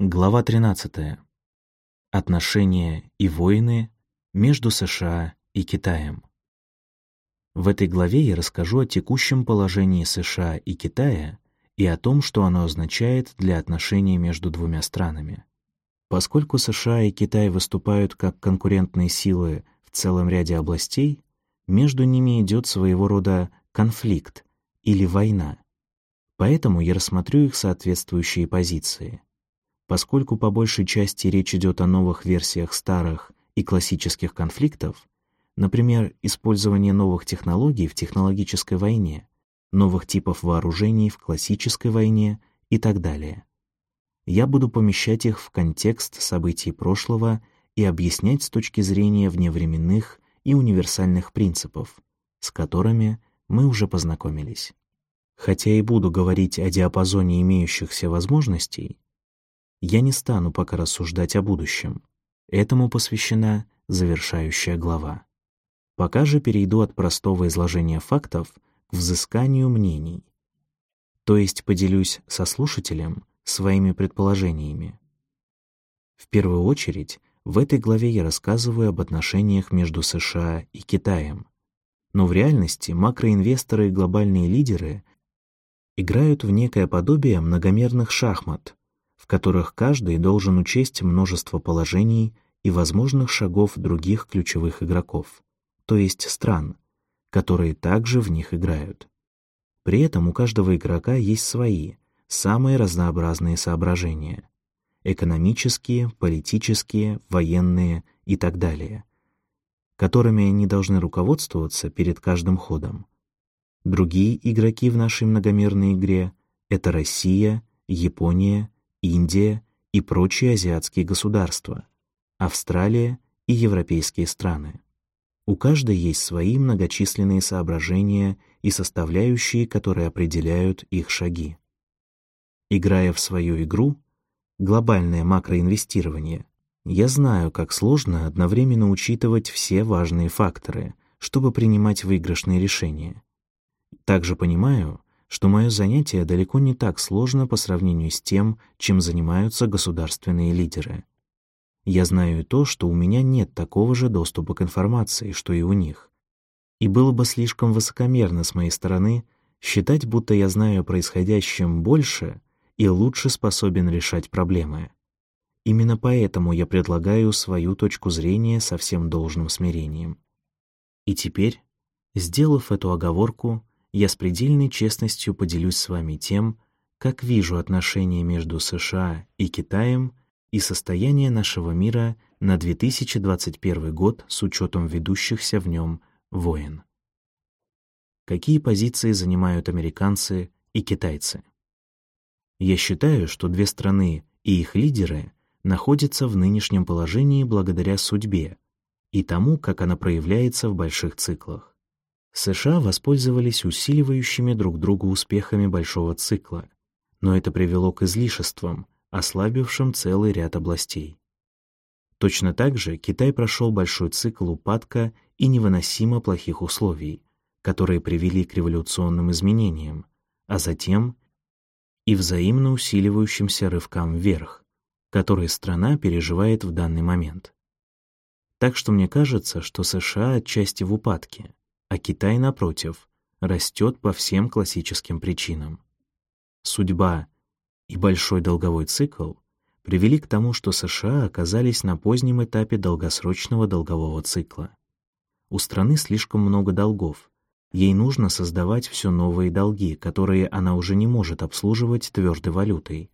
Глава 13. Отношения и войны между США и Китаем. В этой главе я расскажу о текущем положении США и Китая и о том, что оно означает для отношений между двумя странами. Поскольку США и Китай выступают как конкурентные силы в целом ряде областей, между ними идет своего рода конфликт или война. Поэтому я рассмотрю их соответствующие позиции. Поскольку по большей части речь идет о новых версиях старых и классических конфликтов, например, использование новых технологий в технологической войне, новых типов вооружений в классической войне и так далее. Я буду помещать их в контекст событий прошлого и объяснять с точки зрения вневременных и универсальных принципов, с которыми мы уже познакомились. Хотя и буду говорить о диапазоне имеющихся возможностей, я не стану пока рассуждать о будущем. Этому посвящена завершающая глава. Пока же перейду от простого изложения фактов к взысканию мнений. То есть поделюсь со слушателем своими предположениями. В первую очередь, в этой главе я рассказываю об отношениях между США и Китаем. Но в реальности макроинвесторы и глобальные лидеры играют в некое подобие многомерных шахмат, в которых каждый должен учесть множество положений и возможных шагов других ключевых игроков, то есть стран, которые также в них играют. При этом у каждого игрока есть свои, самые разнообразные соображения — экономические, политические, военные и так далее, которыми они должны руководствоваться перед каждым ходом. Другие игроки в нашей многомерной игре — это Россия, Япония Индия и прочие азиатские государства, Австралия и европейские страны. У каждой есть свои многочисленные соображения и составляющие, которые определяют их шаги. Играя в свою игру, глобальное макроинвестирование, я знаю, как сложно одновременно учитывать все важные факторы, чтобы принимать выигрышные решения. Также понимаю, что мое занятие далеко не так сложно по сравнению с тем, чем занимаются государственные лидеры. Я знаю и то, что у меня нет такого же доступа к информации, что и у них. И было бы слишком высокомерно с моей стороны считать, будто я знаю о происходящем больше и лучше способен решать проблемы. Именно поэтому я предлагаю свою точку зрения со всем должным смирением. И теперь, сделав эту оговорку, я с предельной честностью поделюсь с вами тем, как вижу отношения между США и Китаем и состояние нашего мира на 2021 год с учетом ведущихся в нем войн. Какие позиции занимают американцы и китайцы? Я считаю, что две страны и их лидеры находятся в нынешнем положении благодаря судьбе и тому, как она проявляется в больших циклах. США воспользовались усиливающими друг друга успехами большого цикла, но это привело к излишествам, ослабившим целый ряд областей. Точно так же Китай прошел большой цикл упадка и невыносимо плохих условий, которые привели к революционным изменениям, а затем и взаимно усиливающимся рывкам вверх, которые страна переживает в данный момент. Так что мне кажется, что США отчасти в упадке, а Китай, напротив, растет по всем классическим причинам. Судьба и большой долговой цикл привели к тому, что США оказались на позднем этапе долгосрочного долгового цикла. У страны слишком много долгов, ей нужно создавать все новые долги, которые она уже не может обслуживать твердой валютой.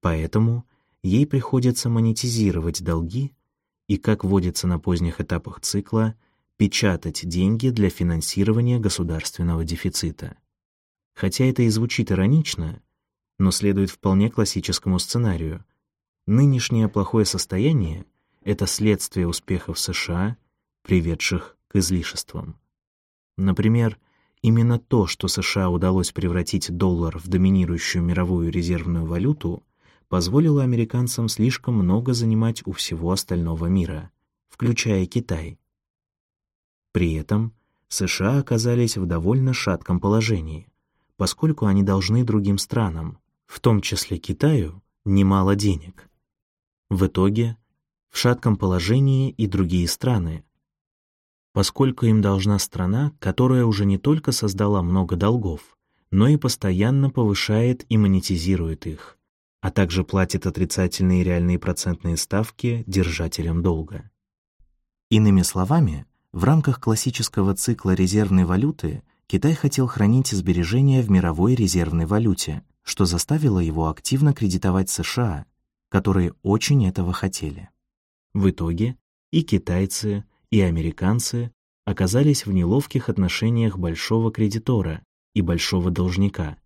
Поэтому ей приходится монетизировать долги и, как водится на поздних этапах цикла, печатать деньги для финансирования государственного дефицита. Хотя это и звучит иронично, но следует вполне классическому сценарию. Нынешнее плохое состояние — это следствие успехов США, приведших к излишествам. Например, именно то, что США удалось превратить доллар в доминирующую мировую резервную валюту, позволило американцам слишком много занимать у всего остального мира, включая Китай — при этом США оказались в довольно шатком положении, поскольку они должны другим странам, в том числе Китаю, немало денег. В итоге в шатком положении и другие страны, поскольку им должна страна, которая уже не только создала много долгов, но и постоянно повышает и монетизирует их, а также платит отрицательные реальные процентные ставки держателям долга. Иными словами, в рамках классического цикла резервной валюты Китай хотел хранить сбережения в мировой резервной валюте, что заставило его активно кредитовать США, которые очень этого хотели. В итоге и китайцы, и американцы оказались в неловких отношениях большого кредитора и большого должника,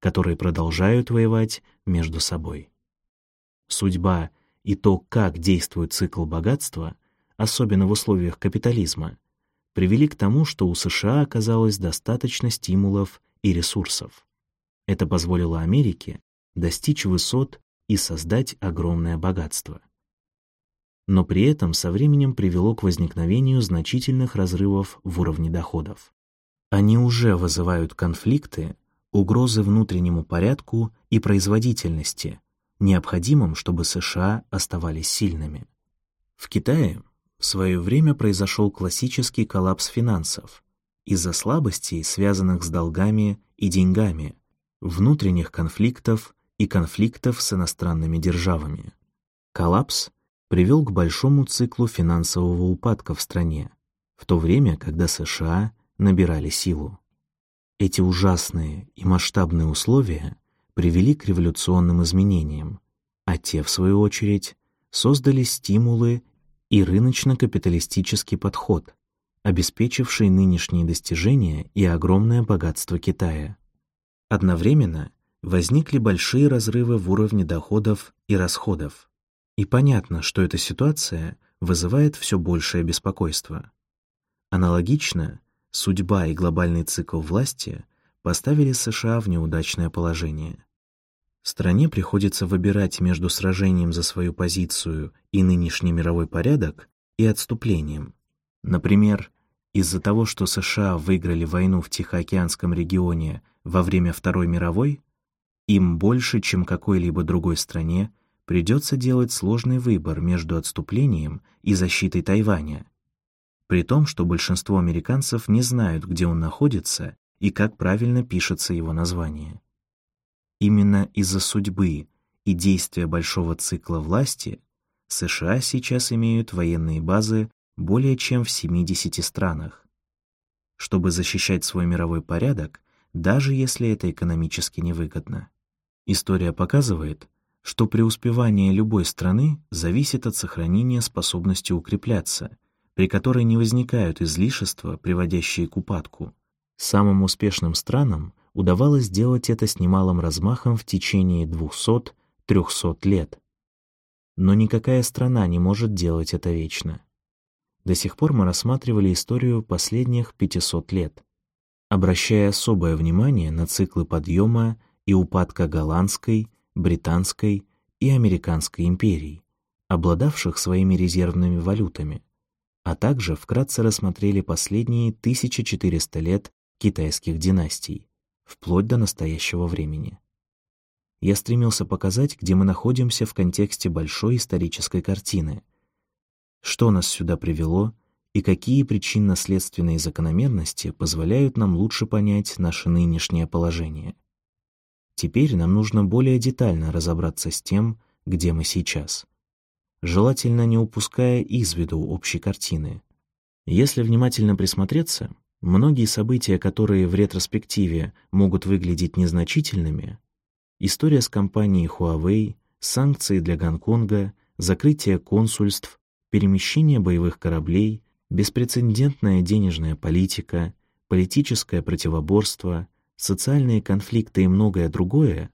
которые продолжают воевать между собой. Судьба и то, как действует цикл богатства, особенно в условиях капитализма, привели к тому, что у США оказалось достаточно стимулов и ресурсов. Это позволило Америке достичь высот и создать огромное богатство. Но при этом со временем привело к возникновению значительных разрывов в уровне доходов. Они уже вызывают конфликты, угрозы внутреннему порядку и производительности, необходимым, чтобы США оставались сильными. В Китае в свое время произошел классический коллапс финансов из-за слабостей, связанных с долгами и деньгами, внутренних конфликтов и конфликтов с иностранными державами. Коллапс привел к большому циклу финансового упадка в стране, в то время, когда США набирали силу. Эти ужасные и масштабные условия привели к революционным изменениям, а те, в свою очередь, создали стимулы и рыночно-капиталистический подход, обеспечивший нынешние достижения и огромное богатство Китая. Одновременно возникли большие разрывы в уровне доходов и расходов. И понятно, что эта ситуация вызывает все большее беспокойство. Аналогично, судьба и глобальный цикл власти поставили США в неудачное положение. Стране приходится выбирать между сражением за свою позицию и нынешний мировой порядок и отступлением. Например, из-за того, что США выиграли войну в Тихоокеанском регионе во время Второй мировой, им больше, чем какой-либо другой стране, придется делать сложный выбор между отступлением и защитой Тайваня. При том, что большинство американцев не знают, где он находится и как правильно пишется его название. Именно из-за судьбы и действия большого цикла власти США сейчас имеют военные базы более чем в 70 странах. Чтобы защищать свой мировой порядок, даже если это экономически невыгодно. История показывает, что преуспевание любой страны зависит от сохранения способности укрепляться, при которой не возникают излишества, приводящие к упадку. Самым успешным странам удавалось сделать это с немалым размахом в течение 200-300 лет. Но никакая страна не может делать это вечно. До сих пор мы рассматривали историю последних 500 лет, обращая особое внимание на циклы подъема и упадка голландской, британской и американской империй, обладавших своими резервными валютами, а также вкратце рассмотрели последние 1400 лет китайских династий, вплоть до настоящего времени. Я стремился показать, где мы находимся в контексте большой исторической картины, что нас сюда привело и какие причинно-следственные закономерности позволяют нам лучше понять наше нынешнее положение. Теперь нам нужно более детально разобраться с тем, где мы сейчас, желательно не упуская из виду общей картины. Если внимательно присмотреться, Многие события, которые в ретроспективе могут выглядеть незначительными, история с компанией Huawei, санкции для Гонконга, закрытие консульств, перемещение боевых кораблей, беспрецедентная денежная политика, политическое противоборство, социальные конфликты и многое другое,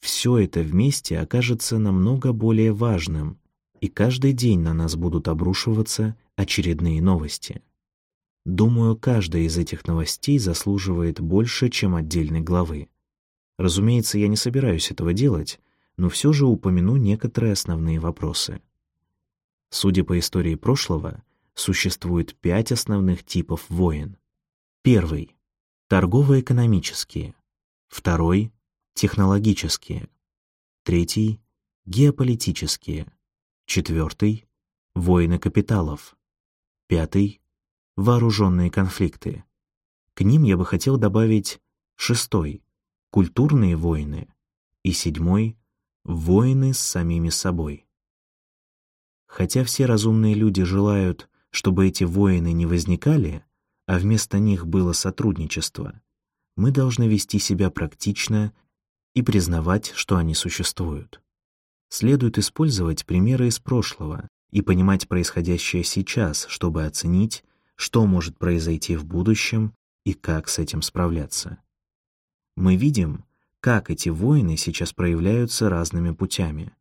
все это вместе окажется намного более важным, и каждый день на нас будут обрушиваться очередные новости. Думаю, каждая из этих новостей заслуживает больше, чем отдельной главы. Разумеется, я не собираюсь этого делать, но все же упомяну некоторые основные вопросы. Судя по истории прошлого, существует пять основных типов войн. Первый — торгово-экономические. Второй — технологические. Третий — геополитические. Четвертый — войны капиталов. Пятый — вооруженные конфликты. К ним я бы хотел добавить шестой — культурные войны и седьмой — войны с самими собой. Хотя все разумные люди желают, чтобы эти войны не возникали, а вместо них было сотрудничество, мы должны вести себя практично и признавать, что они существуют. Следует использовать примеры из прошлого и понимать происходящее сейчас, чтобы оценить, что может произойти в будущем и как с этим справляться. Мы видим, как эти войны сейчас проявляются разными путями.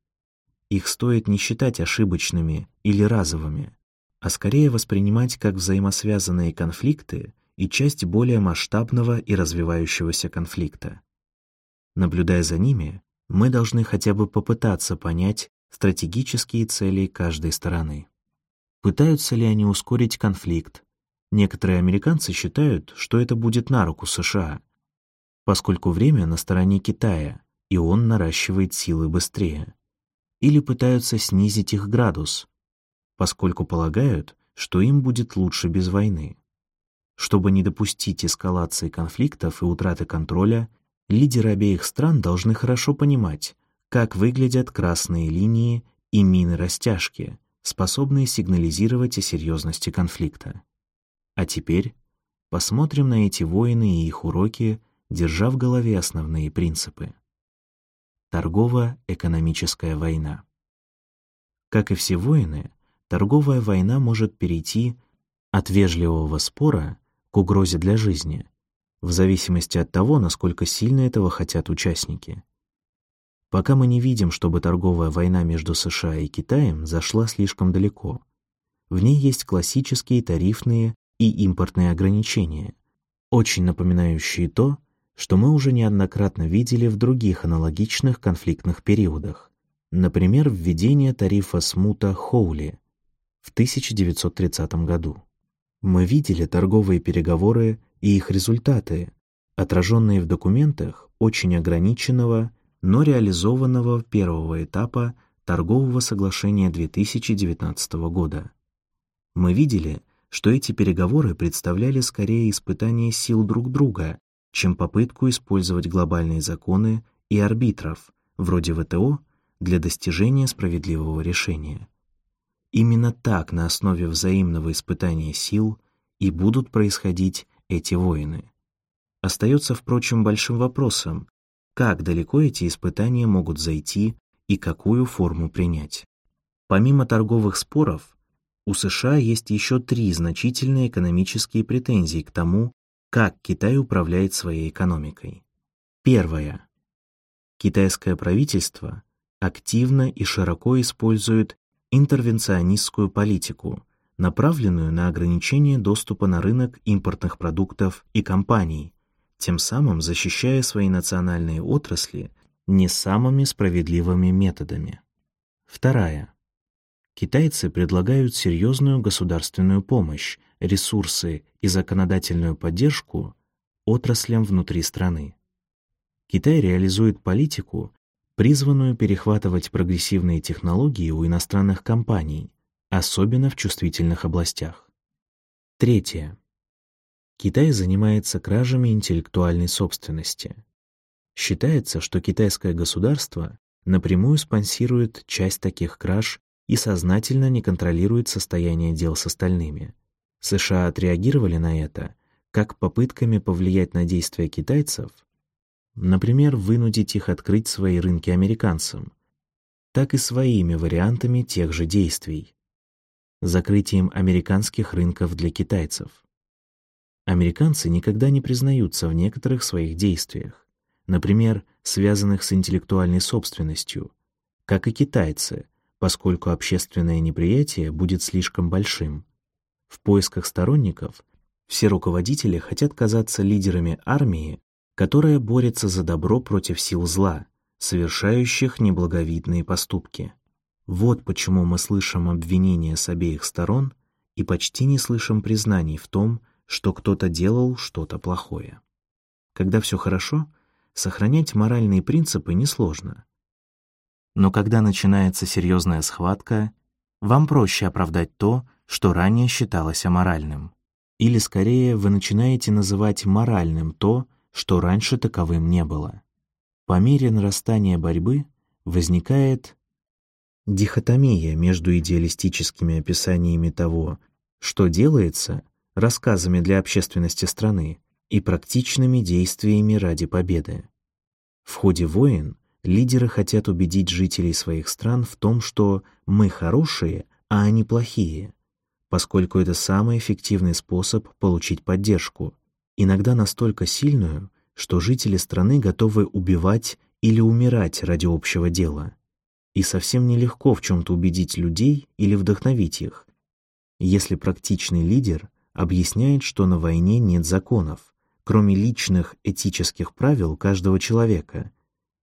Их стоит не считать ошибочными или разовыми, а скорее воспринимать как взаимосвязанные конфликты и часть более масштабного и развивающегося конфликта. Наблюдая за ними, мы должны хотя бы попытаться понять стратегические цели каждой стороны. Пытаются ли они ускорить конфликт? Некоторые американцы считают, что это будет на руку США, поскольку время на стороне Китая, и он наращивает силы быстрее. Или пытаются снизить их градус, поскольку полагают, что им будет лучше без войны. Чтобы не допустить эскалации конфликтов и утраты контроля, лидеры обеих стран должны хорошо понимать, как выглядят красные линии и мины-растяжки, способные сигнализировать о серьезности конфликта. А теперь посмотрим на эти войны и их уроки, держа в голове основные принципы. Торгово-экономическая война. Как и все войны, торговая война может перейти от вежливого спора к угрозе для жизни, в зависимости от того, насколько сильно этого хотят участники. Пока мы не видим, чтобы торговая война между США и Китаем зашла слишком далеко. В ней есть классические тарифные и импортные ограничения, очень напоминающие то, что мы уже неоднократно видели в других аналогичных конфликтных периодах. Например, введение тарифа смута Хоули в 1930 году. Мы видели торговые переговоры и их результаты, отраженные в документах очень ограниченного, но реализованного первого этапа торгового соглашения 2019 года. Мы видели, что эти переговоры представляли скорее испытание сил друг друга, чем попытку использовать глобальные законы и арбитров, вроде ВТО, для достижения справедливого решения. Именно так на основе взаимного испытания сил и будут происходить эти войны. Остается, впрочем, большим вопросом, как далеко эти испытания могут зайти и какую форму принять. Помимо торговых споров, у США есть еще три значительные экономические претензии к тому, как Китай управляет своей экономикой. Первое. Китайское правительство активно и широко использует интервенционистскую политику, направленную на ограничение доступа на рынок импортных продуктов и компаний, тем самым защищая свои национальные отрасли не самыми справедливыми методами. Вторая. Китайцы предлагают серьезную государственную помощь, ресурсы и законодательную поддержку отраслям внутри страны. Китай реализует политику, призванную перехватывать прогрессивные технологии у иностранных компаний, особенно в чувствительных областях. Третье. Китай занимается кражами интеллектуальной собственности. Считается, что китайское государство напрямую спонсирует часть таких краж и сознательно не контролирует состояние дел с остальными. США отреагировали на это как попытками повлиять на действия китайцев Например, вынудить их открыть свои рынки американцам, так и своими вариантами тех же действий. Закрытием американских рынков для китайцев. Американцы никогда не признаются в некоторых своих действиях, например, связанных с интеллектуальной собственностью, как и китайцы, поскольку общественное неприятие будет слишком большим. В поисках сторонников все руководители хотят казаться лидерами армии которая борется за добро против сил зла, совершающих неблаговидные поступки. Вот почему мы слышим обвинения с обеих сторон и почти не слышим признаний в том, что кто-то делал что-то плохое. Когда все хорошо, сохранять моральные принципы несложно. Но когда начинается серьезная схватка вам проще оправдать то, что ранее считалось аморальным. Или, скорее, вы начинаете называть моральным то, что раньше таковым не было. По мере нарастания борьбы возникает дихотомия между идеалистическими описаниями того, что делается, рассказами для общественности страны, и практичными действиями ради победы. В ходе войн лидеры хотят убедить жителей своих стран в том, что мы хорошие, а они плохие, поскольку это самый эффективный способ получить поддержку, иногда настолько сильную, что жители страны готовы убивать или умирать ради общего дела. И совсем нелегко в чем-то убедить людей или вдохновить их, если практичный лидер объясняет, что на войне нет законов, кроме личных этических правил каждого человека,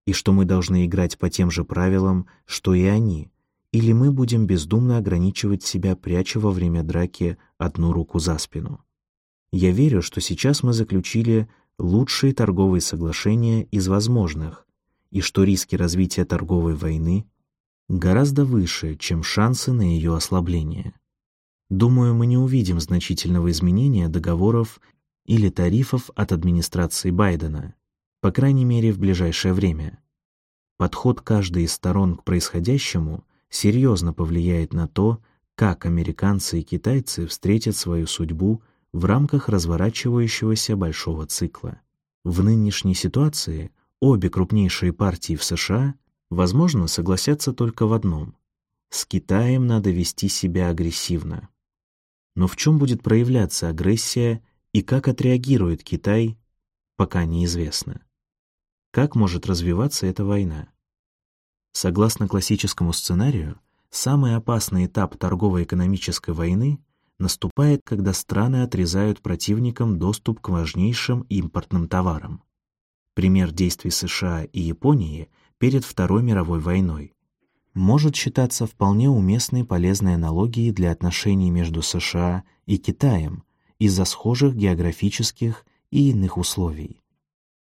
и что мы должны играть по тем же правилам, что и они, или мы будем бездумно ограничивать себя, пряча во время драки одну руку за спину. Я верю, что сейчас мы заключили лучшие торговые соглашения из возможных, и что риски развития торговой войны гораздо выше, чем шансы на ее ослабление. Думаю, мы не увидим значительного изменения договоров или тарифов от администрации Байдена, по крайней мере в ближайшее время. Подход каждой из сторон к происходящему серьезно повлияет на то, как американцы и китайцы встретят свою судьбу в рамках разворачивающегося большого цикла. В нынешней ситуации обе крупнейшие партии в США, возможно, согласятся только в одном — с Китаем надо вести себя агрессивно. Но в чем будет проявляться агрессия и как отреагирует Китай, пока неизвестно. Как может развиваться эта война? Согласно классическому сценарию, самый опасный этап торгово-экономической войны наступает, когда страны отрезают противникам доступ к важнейшим импортным товарам. Пример действий США и Японии перед Второй мировой войной может считаться вполне уместной полезной аналогией для отношений между США и Китаем из-за схожих географических и иных условий.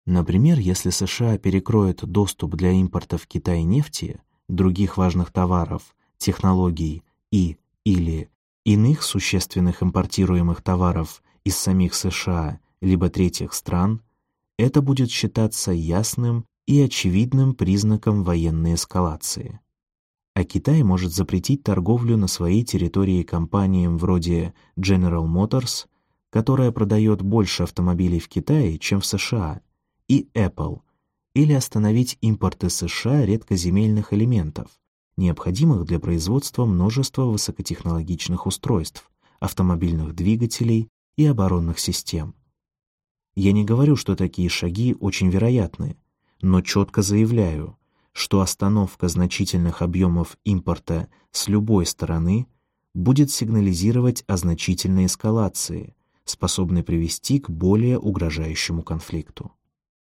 Например, если США перекроют доступ для импорта в Китай нефти, других важных товаров, технологий и или иных существенных импортируемых товаров из самих США либо третьих стран, это будет считаться ясным и очевидным признаком военной эскалации. А Китай может запретить торговлю на своей территории компаниям вроде General Motors, которая продает больше автомобилей в Китае, чем в США, и Apple, или остановить импорт из США редкоземельных элементов, необходимых для производства множества высокотехнологичных устройств, автомобильных двигателей и оборонных систем. Я не говорю, что такие шаги очень вероятны, но четко заявляю, что остановка значительных объемов импорта с любой стороны будет сигнализировать о значительной эскалации, способной привести к более угрожающему конфликту.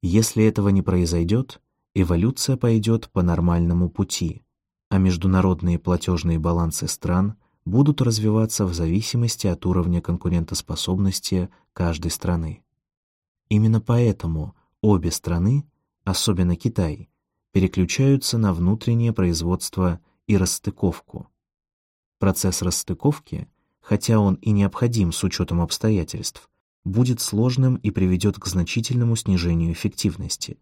Если этого не произойдет, эволюция пойдет по нормальному пути, а международные платежные балансы стран будут развиваться в зависимости от уровня конкурентоспособности каждой страны. Именно поэтому обе страны, особенно Китай, переключаются на внутреннее производство и расстыковку. Процесс расстыковки, хотя он и необходим с учетом обстоятельств, будет сложным и приведет к значительному снижению эффективности.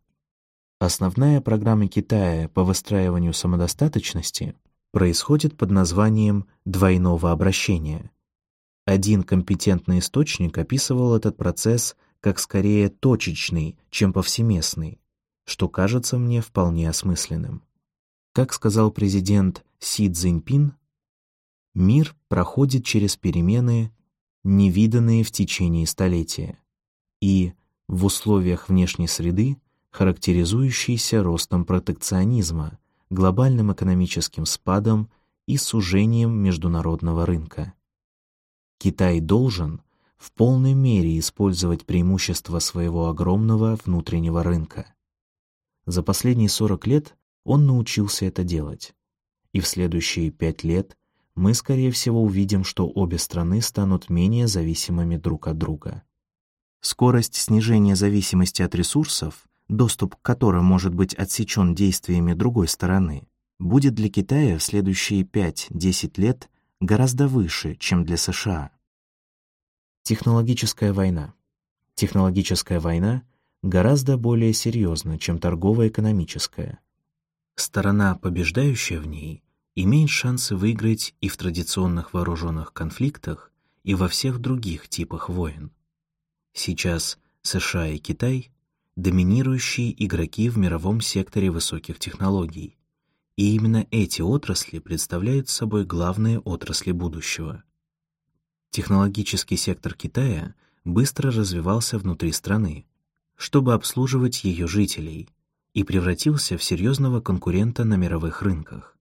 Основная программа Китая по выстраиванию самодостаточности происходит под названием «двойного обращения». Один компетентный источник описывал этот процесс как скорее точечный, чем повсеместный, что кажется мне вполне осмысленным. Как сказал президент Си Цзиньпин, мир проходит через перемены невиданные в течение столетия, и в условиях внешней среды, характеризующейся ростом протекционизма, глобальным экономическим спадом и сужением международного рынка. Китай должен в полной мере использовать преимущества своего огромного внутреннего рынка. За последние 40 лет он научился это делать, и в следующие пять лет мы, скорее всего, увидим, что обе страны станут менее зависимыми друг от друга. Скорость снижения зависимости от ресурсов, доступ к которым может быть отсечен действиями другой стороны, будет для Китая в следующие 5-10 лет гораздо выше, чем для США. Технологическая война. Технологическая война гораздо более серьезна, чем торгово-экономическая. Сторона, побеждающая в ней, имеет шансы выиграть и в традиционных вооруженных конфликтах, и во всех других типах войн. Сейчас США и Китай — доминирующие игроки в мировом секторе высоких технологий, и именно эти отрасли представляют собой главные отрасли будущего. Технологический сектор Китая быстро развивался внутри страны, чтобы обслуживать ее жителей, и превратился в серьезного конкурента на мировых рынках.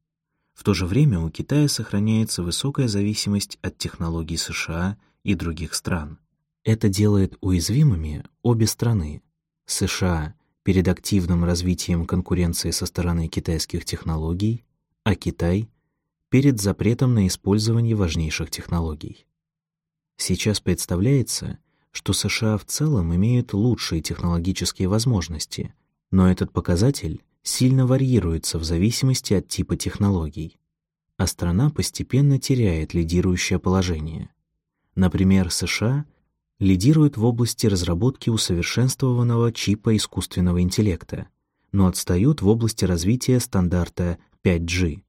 В то же время у Китая сохраняется высокая зависимость от технологий США и других стран. Это делает уязвимыми обе страны. США перед активным развитием конкуренции со стороны китайских технологий, а Китай перед запретом на использование важнейших технологий. Сейчас представляется, что США в целом имеют лучшие технологические возможности, но этот показатель сильно варьируется в зависимости от типа технологий, а страна постепенно теряет лидирующее положение. Например, США лидируют в области разработки усовершенствованного чипа искусственного интеллекта, но отстают в области развития стандарта 5G.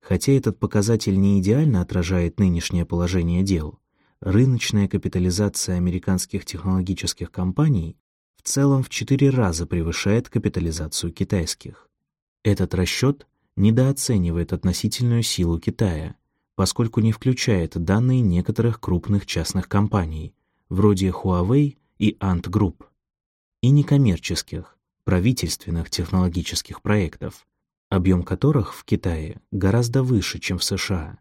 Хотя этот показатель не идеально отражает нынешнее положение дел, рыночная капитализация американских технологических компаний в целом в четыре раза превышает капитализацию китайских. Этот расчет недооценивает относительную силу Китая, поскольку не включает данные некоторых крупных частных компаний, вроде Huawei и Ant Group, и некоммерческих, правительственных технологических проектов, объем которых в Китае гораздо выше, чем в США.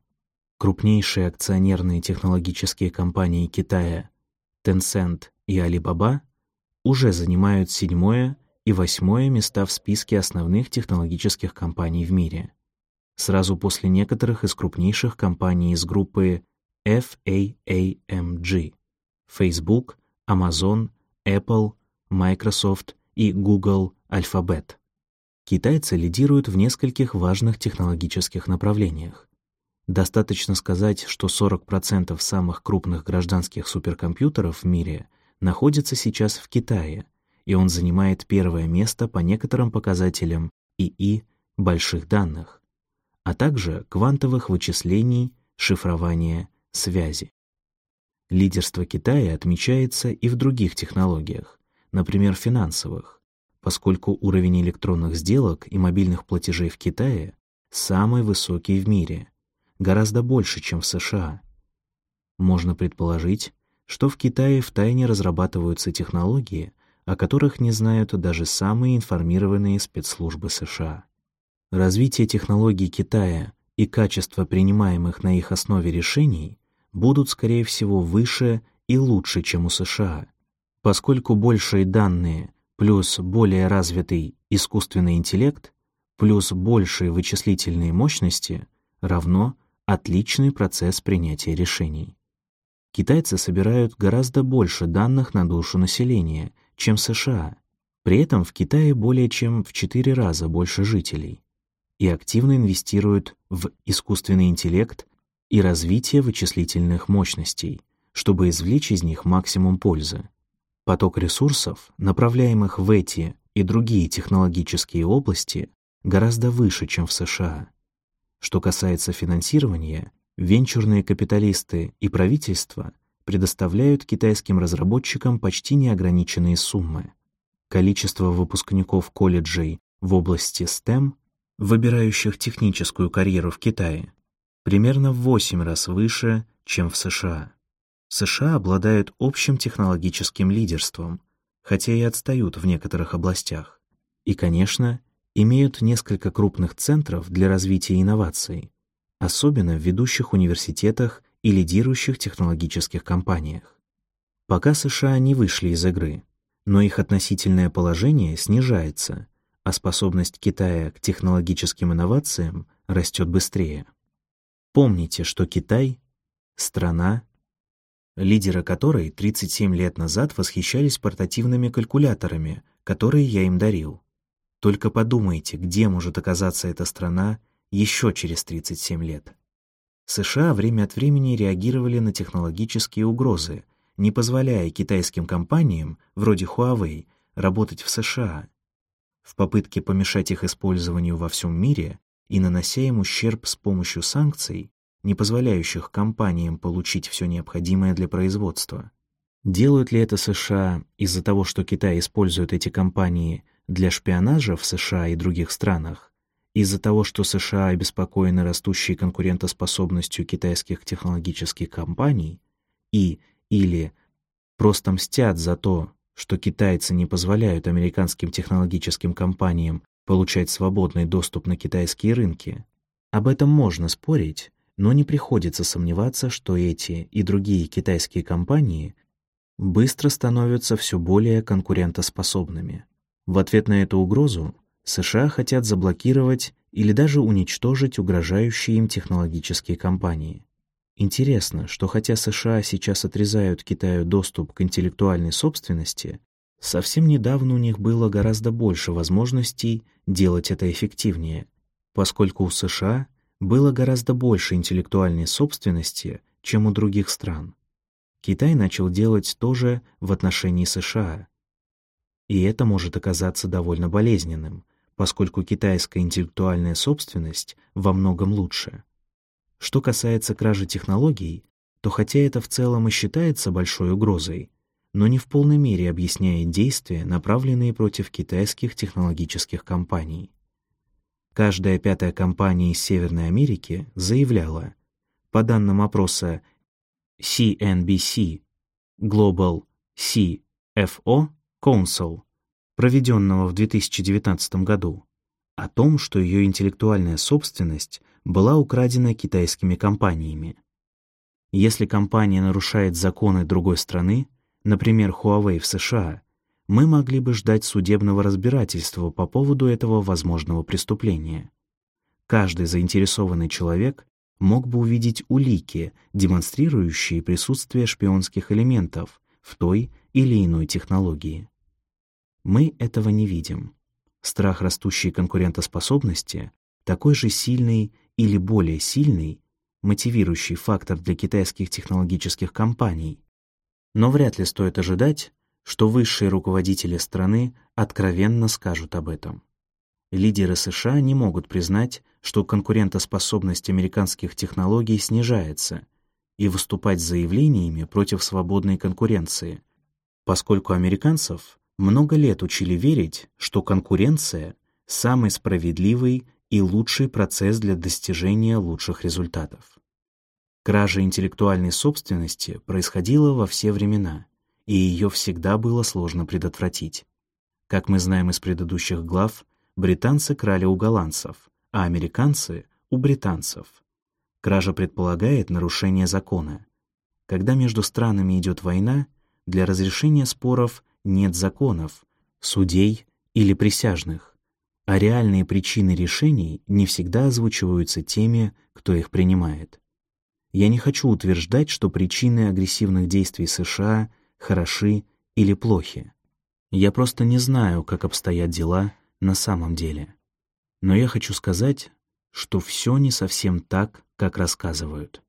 Крупнейшие акционерные технологические компании Китая Tencent и Alibaba уже занимают седьмое и восьмое места в списке основных технологических компаний в мире. Сразу после некоторых из крупнейших компаний из группы FAAMG — Facebook, Amazon, Apple, Microsoft и Google Alphabet. Китайцы лидируют в нескольких важных технологических направлениях. Достаточно сказать, что 40% самых крупных гражданских суперкомпьютеров в мире — находится сейчас в Китае, и он занимает первое место по некоторым показателям ИИ больших данных, а также квантовых вычислений, шифрования, связи. Лидерство Китая отмечается и в других технологиях, например, финансовых, поскольку уровень электронных сделок и мобильных платежей в Китае самый высокий в мире, гораздо больше, чем в США. Можно предположить, что в Китае втайне разрабатываются технологии, о которых не знают даже самые информированные спецслужбы США. Развитие технологий Китая и качество принимаемых на их основе решений будут, скорее всего, выше и лучше, чем у США, поскольку большие данные плюс более развитый искусственный интеллект плюс большие вычислительные мощности равно отличный процесс принятия решений. Китайцы собирают гораздо больше данных на душу населения, чем США. При этом в Китае более чем в 4 раза больше жителей и активно инвестируют в искусственный интеллект и развитие вычислительных мощностей, чтобы извлечь из них максимум пользы. Поток ресурсов, направляемых в эти и другие технологические области, гораздо выше, чем в США. Что касается финансирования, Венчурные капиталисты и правительства предоставляют китайским разработчикам почти неограниченные суммы. Количество выпускников колледжей в области STEM, выбирающих техническую карьеру в Китае, примерно в 8 раз выше, чем в США. США обладают общим технологическим лидерством, хотя и отстают в некоторых областях. И, конечно, имеют несколько крупных центров для развития инноваций, особенно в ведущих университетах и лидирующих технологических компаниях. Пока США не вышли из игры, но их относительное положение снижается, а способность Китая к технологическим инновациям растет быстрее. Помните, что Китай — страна, лидеры которой 37 лет назад восхищались портативными калькуляторами, которые я им дарил. Только подумайте, где может оказаться эта страна еще через 37 лет. США время от времени реагировали на технологические угрозы, не позволяя китайским компаниям, вроде Huawei, работать в США. В попытке помешать их использованию во всем мире и нанося им ущерб с помощью санкций, не позволяющих компаниям получить все необходимое для производства. Делают ли это США из-за того, что Китай использует эти компании для шпионажа в США и других странах, из-за того, что США обеспокоены растущей конкурентоспособностью китайских технологических компаний и или просто мстят за то, что китайцы не позволяют американским технологическим компаниям получать свободный доступ на китайские рынки. Об этом можно спорить, но не приходится сомневаться, что эти и другие китайские компании быстро становятся все более конкурентоспособными. В ответ на эту угрозу США хотят заблокировать или даже уничтожить угрожающие им технологические компании. Интересно, что хотя США сейчас отрезают Китаю доступ к интеллектуальной собственности, совсем недавно у них было гораздо больше возможностей делать это эффективнее, поскольку у США было гораздо больше интеллектуальной собственности, чем у других стран. Китай начал делать то же в отношении США. И это может оказаться довольно болезненным, поскольку китайская интеллектуальная собственность во многом лучше. Что касается кражи технологий, то хотя это в целом и считается большой угрозой, но не в полной мере объясняет действия, направленные против китайских технологических компаний. Каждая пятая компания из Северной Америки заявляла, по данным опроса CNBC Global CFO Council, проведенного в 2019 году, о том, что ее интеллектуальная собственность была украдена китайскими компаниями. Если компания нарушает законы другой страны, например, Huawei в США, мы могли бы ждать судебного разбирательства по поводу этого возможного преступления. Каждый заинтересованный человек мог бы увидеть улики, демонстрирующие присутствие шпионских элементов в той или иной технологии. Мы этого не видим. Страх растущей конкурентоспособности такой же сильный или более сильный мотивирующий фактор для китайских технологических компаний. Но вряд ли стоит ожидать, что высшие руководители страны откровенно скажут об этом. Лидеры США не могут признать, что конкурентоспособность американских технологий снижается, и выступать с заявлениями против свободной конкуренции, поскольку американцев много лет учили верить, что конкуренция — самый справедливый и лучший процесс для достижения лучших результатов. Кража интеллектуальной собственности происходила во все времена, и ее всегда было сложно предотвратить. Как мы знаем из предыдущих глав, британцы крали у голландцев, а американцы — у британцев. Кража предполагает нарушение закона. Когда между странами идет война, для разрешения споров нет законов, судей или присяжных, а реальные причины решений не всегда озвучиваются теми, кто их принимает. Я не хочу утверждать, что причины агрессивных действий США хороши или плохи. Я просто не знаю, как обстоят дела на самом деле. Но я хочу сказать, что все не совсем так, как рассказывают.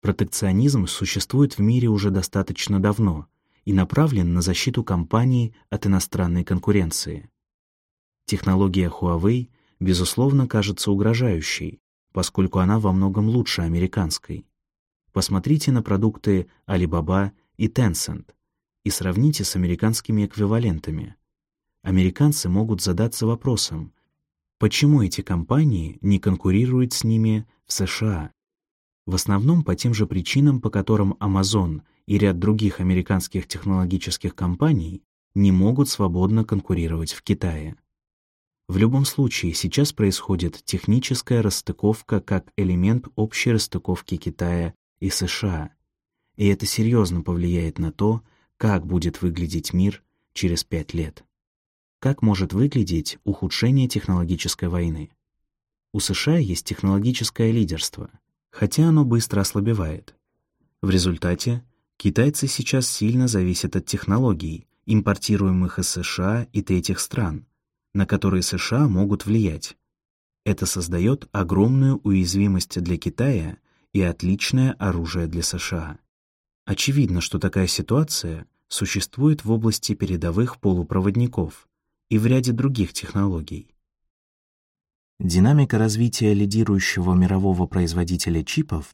Протекционизм существует в мире уже достаточно давно, и направлен на защиту компаний от иностранной конкуренции. Технология Huawei, безусловно, кажется угрожающей, поскольку она во многом лучше американской. Посмотрите на продукты Alibaba и Tencent и сравните с американскими эквивалентами. Американцы могут задаться вопросом, почему эти компании не конкурируют с ними в США? В основном по тем же причинам, по которым Amazon и ряд других американских технологических компаний не могут свободно конкурировать в Китае. В любом случае, сейчас происходит техническая расстыковка как элемент общей расстыковки Китая и США, и это серьезно повлияет на то, как будет выглядеть мир через пять лет. Как может выглядеть ухудшение технологической войны? У США есть технологическое лидерство, хотя оно быстро ослабевает. В результате Китайцы сейчас сильно зависят от технологий, импортируемых из США и третьих стран, на которые США могут влиять. Это создает огромную уязвимость для Китая и отличное оружие для США. Очевидно, что такая ситуация существует в области передовых полупроводников и в ряде других технологий. Динамика развития лидирующего мирового производителя чипов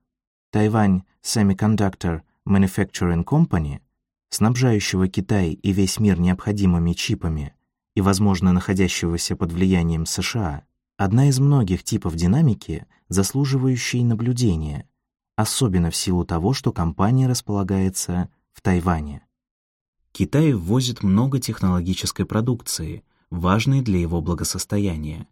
Taiwan Semiconductor Manufacturing Company, снабжающего Китай и весь мир необходимыми чипами и, возможно, находящегося под влиянием США, одна из многих типов динамики, заслуживающей наблюдения, особенно в силу того, что компания располагается в Тайване. Китай ввозит много технологической продукции, важной для его благосостояния.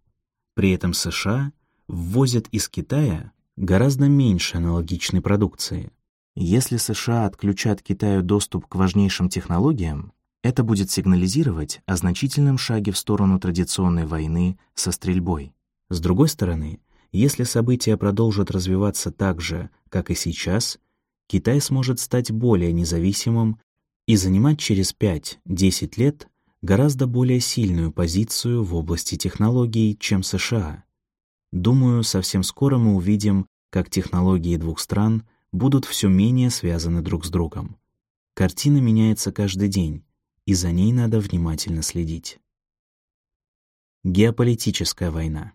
При этом США ввозят из Китая гораздо меньше аналогичной продукции. Если США отключат Китаю доступ к важнейшим технологиям, это будет сигнализировать о значительном шаге в сторону традиционной войны со стрельбой. С другой стороны, если события продолжат развиваться так же, как и сейчас, Китай сможет стать более независимым и занимать через 5-10 лет гораздо более сильную позицию в области технологий, чем США. Думаю, совсем скоро мы увидим, как технологии двух стран будут все менее связаны друг с другом. Картина меняется каждый день, и за ней надо внимательно следить. Геополитическая война.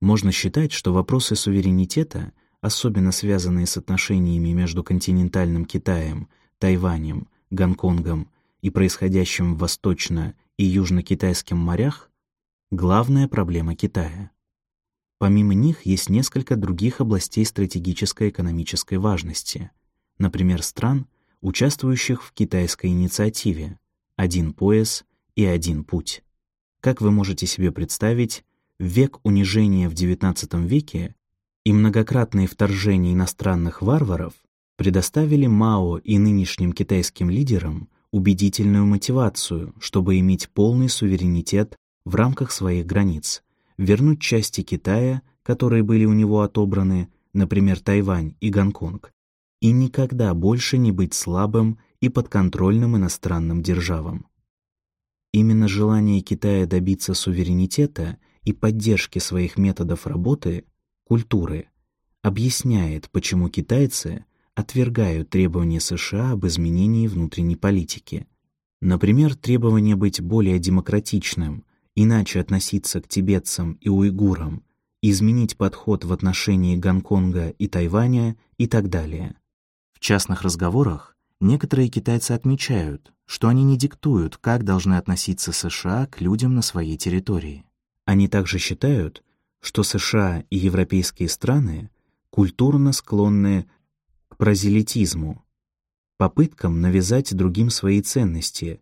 Можно считать, что вопросы суверенитета, особенно связанные с отношениями между континентальным Китаем, Тайванем, Гонконгом и происходящим в Восточно- и Южно-Китайском морях, главная проблема Китая. Помимо них есть несколько других областей стратегической экономической важности, например, стран, участвующих в китайской инициативе «Один пояс и один путь». Как вы можете себе представить, век унижения в XIX веке и многократные вторжения иностранных варваров предоставили Мао и нынешним китайским лидерам убедительную мотивацию, чтобы иметь полный суверенитет в рамках своих границ, вернуть части Китая, которые были у него отобраны, например, Тайвань и Гонконг, и никогда больше не быть слабым и подконтрольным иностранным державам. Именно желание Китая добиться суверенитета и поддержки своих методов работы, культуры, объясняет, почему китайцы отвергают требования США об изменении внутренней политики. Например, требование быть более демократичным, иначе относиться к тибетцам и уйгурам, изменить подход в отношении Гонконга и Тайваня и так далее. В частных разговорах некоторые китайцы отмечают, что они не диктуют, как должны относиться США к людям на своей территории. Они также считают, что США и европейские страны культурно склонны прозелитизму, попыткам навязать другим свои ценности,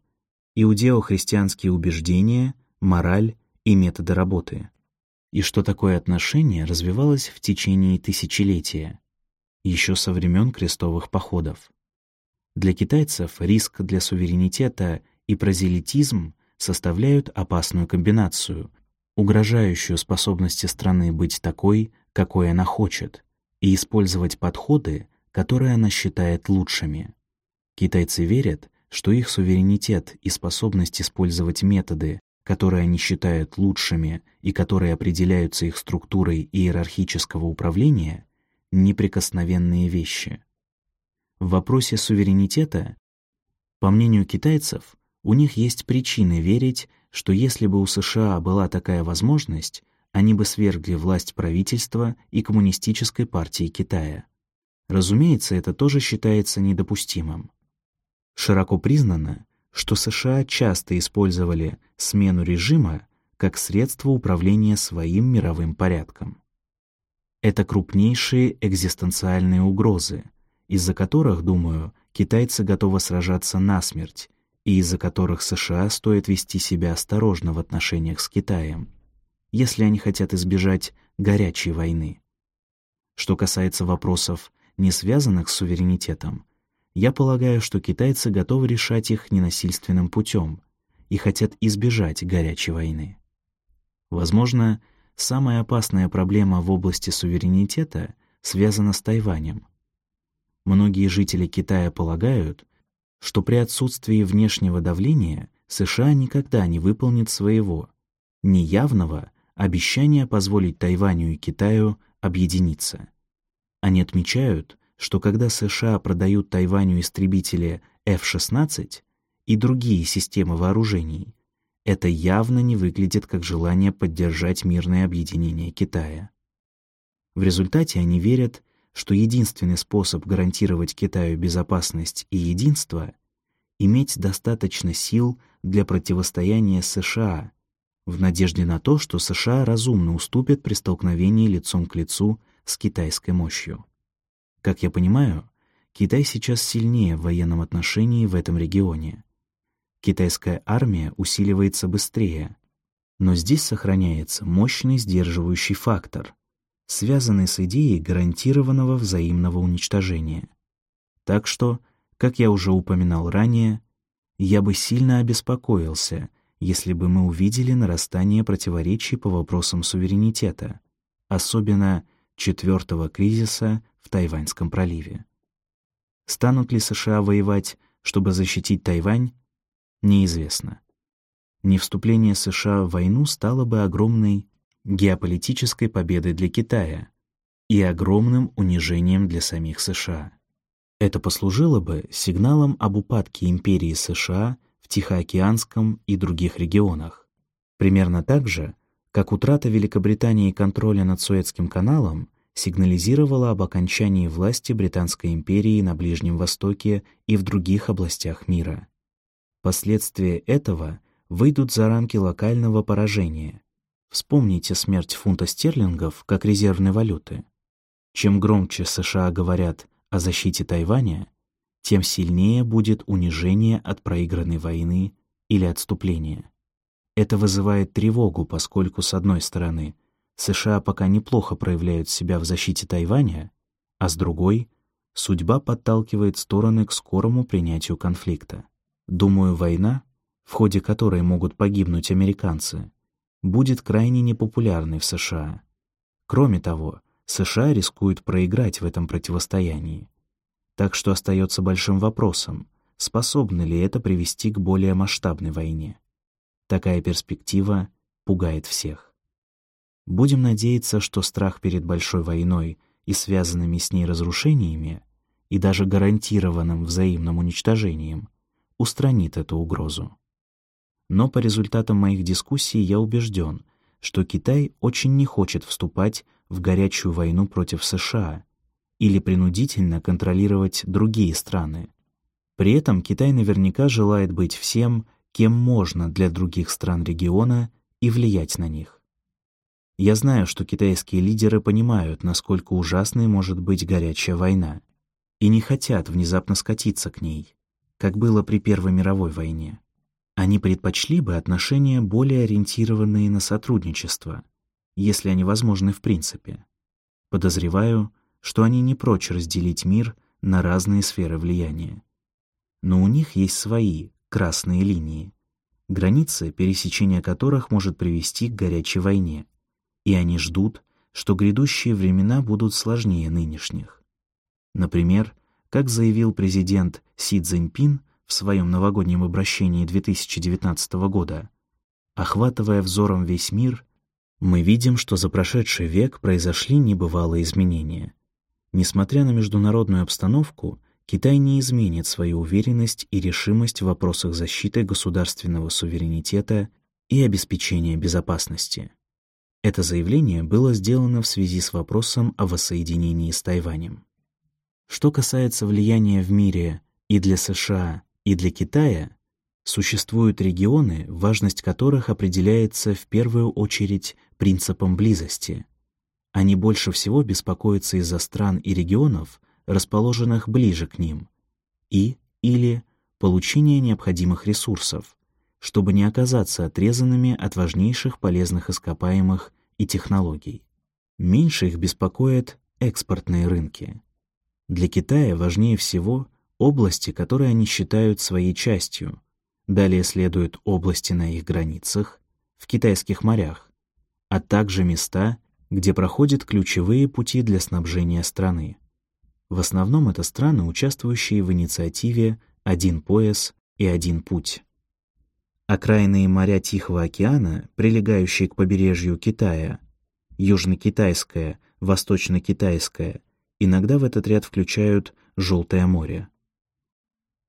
иудео-христианские убеждения, мораль и методы работы. И что такое отношение развивалось в течение тысячелетия, еще со времен крестовых походов. Для китайцев риск для суверенитета и прозелитизм составляют опасную комбинацию, угрожающую способности страны быть такой, какой она хочет, и использовать подходы, которые она считает лучшими. Китайцы верят, что их суверенитет и способность использовать методы, которые они считают лучшими и которые определяются их структурой иерархического управления, неприкосновенные вещи. В вопросе суверенитета, по мнению китайцев, у них есть причины верить, что если бы у США была такая возможность, они бы свергли власть правительства и коммунистической партии Китая. Разумеется, это тоже считается недопустимым. Широко признано, что США часто использовали смену режима как средство управления своим мировым порядком. Это крупнейшие экзистенциальные угрозы, из-за которых, думаю, китайцы готовы сражаться насмерть, и из-за которых США стоит вести себя осторожно в отношениях с Китаем, если они хотят избежать горячей войны. Что касается вопросов не связанных с суверенитетом, я полагаю, что китайцы готовы решать их ненасильственным путем и хотят избежать горячей войны. Возможно, самая опасная проблема в области суверенитета связана с Тайванем. Многие жители Китая полагают, что при отсутствии внешнего давления США никогда не выполнит своего, неявного обещания позволить Тайваню и Китаю объединиться. Они отмечают, что когда США продают Тайваню истребители F-16 и другие системы вооружений, это явно не выглядит как желание поддержать мирное объединение Китая. В результате они верят, что единственный способ гарантировать Китаю безопасность и единство — иметь достаточно сил для противостояния США, в надежде на то, что США разумно уступят при столкновении лицом к лицу с китайской мощью. Как я понимаю, Китай сейчас сильнее в военном отношении в этом регионе. Китайская армия усиливается быстрее, но здесь сохраняется мощный сдерживающий фактор, связанный с идеей гарантированного взаимного уничтожения. Так что, как я уже упоминал ранее, я бы сильно обеспокоился, если бы мы увидели нарастание противоречий по вопросам суверенитета, особенно четвертого кризиса в Тайваньском проливе. Станут ли США воевать, чтобы защитить Тайвань, неизвестно. Не вступление США в войну стало бы огромной геополитической победой для Китая и огромным унижением для самих США. Это послужило бы сигналом об упадке империи США в Тихоокеанском и других регионах. Примерно так же, как утрата Великобритании контроля над Суэцким каналом сигнализировала об окончании власти Британской империи на Ближнем Востоке и в других областях мира. Последствия этого выйдут за рамки локального поражения. Вспомните смерть фунта стерлингов как резервной валюты. Чем громче США говорят о защите Тайваня, тем сильнее будет унижение от проигранной войны или отступления. Это вызывает тревогу, поскольку, с одной стороны, США пока неплохо проявляют себя в защите Тайваня, а с другой — судьба подталкивает стороны к скорому принятию конфликта. Думаю, война, в ходе которой могут погибнуть американцы, будет крайне непопулярной в США. Кроме того, США рискуют проиграть в этом противостоянии. Так что остается большим вопросом, способно ли это привести к более масштабной войне. Такая перспектива пугает всех. Будем надеяться, что страх перед большой войной и связанными с ней разрушениями и даже гарантированным взаимным уничтожением устранит эту угрозу. Но по результатам моих дискуссий я убежден, что Китай очень не хочет вступать в горячую войну против США или принудительно контролировать другие страны. При этом Китай наверняка желает быть всем, кем можно для других стран региона и влиять на них. Я знаю, что китайские лидеры понимают, насколько ужасной может быть горячая война, и не хотят внезапно скатиться к ней, как было при Первой мировой войне. Они предпочли бы отношения более ориентированные на сотрудничество, если они возможны в принципе. Подозреваю, что они не прочь разделить мир на разные сферы влияния. Но у них есть свои красные линии, границы, пересечения которых может привести к горячей войне, и они ждут, что грядущие времена будут сложнее нынешних. Например, как заявил президент Си Цзиньпин в своем новогоднем обращении 2019 года, охватывая взором весь мир, мы видим, что за прошедший век произошли небывалые изменения. Несмотря на международную обстановку, Китай не изменит свою уверенность и решимость в вопросах защиты государственного суверенитета и обеспечения безопасности. Это заявление было сделано в связи с вопросом о воссоединении с Тайванем. Что касается влияния в мире и для США, и для Китая, существуют регионы, важность которых определяется в первую очередь принципом близости — они больше всего беспокоятся из-за стран и регионов, расположенных ближе к ним, и или получения необходимых ресурсов, чтобы не оказаться отрезанными от важнейших полезных ископаемых и технологий. Меньше их беспокоят экспортные рынки. Для Китая важнее всего области, которые они считают своей частью. Далее следуют области на их границах, в китайских морях, а также места, где проходят ключевые пути для снабжения страны. В основном это страны, участвующие в инициативе «Один пояс и один путь». Окраинные моря Тихого океана, прилегающие к побережью Китая, Южно-Китайское, Восточно-Китайское Иногда в этот ряд включают Желтое море.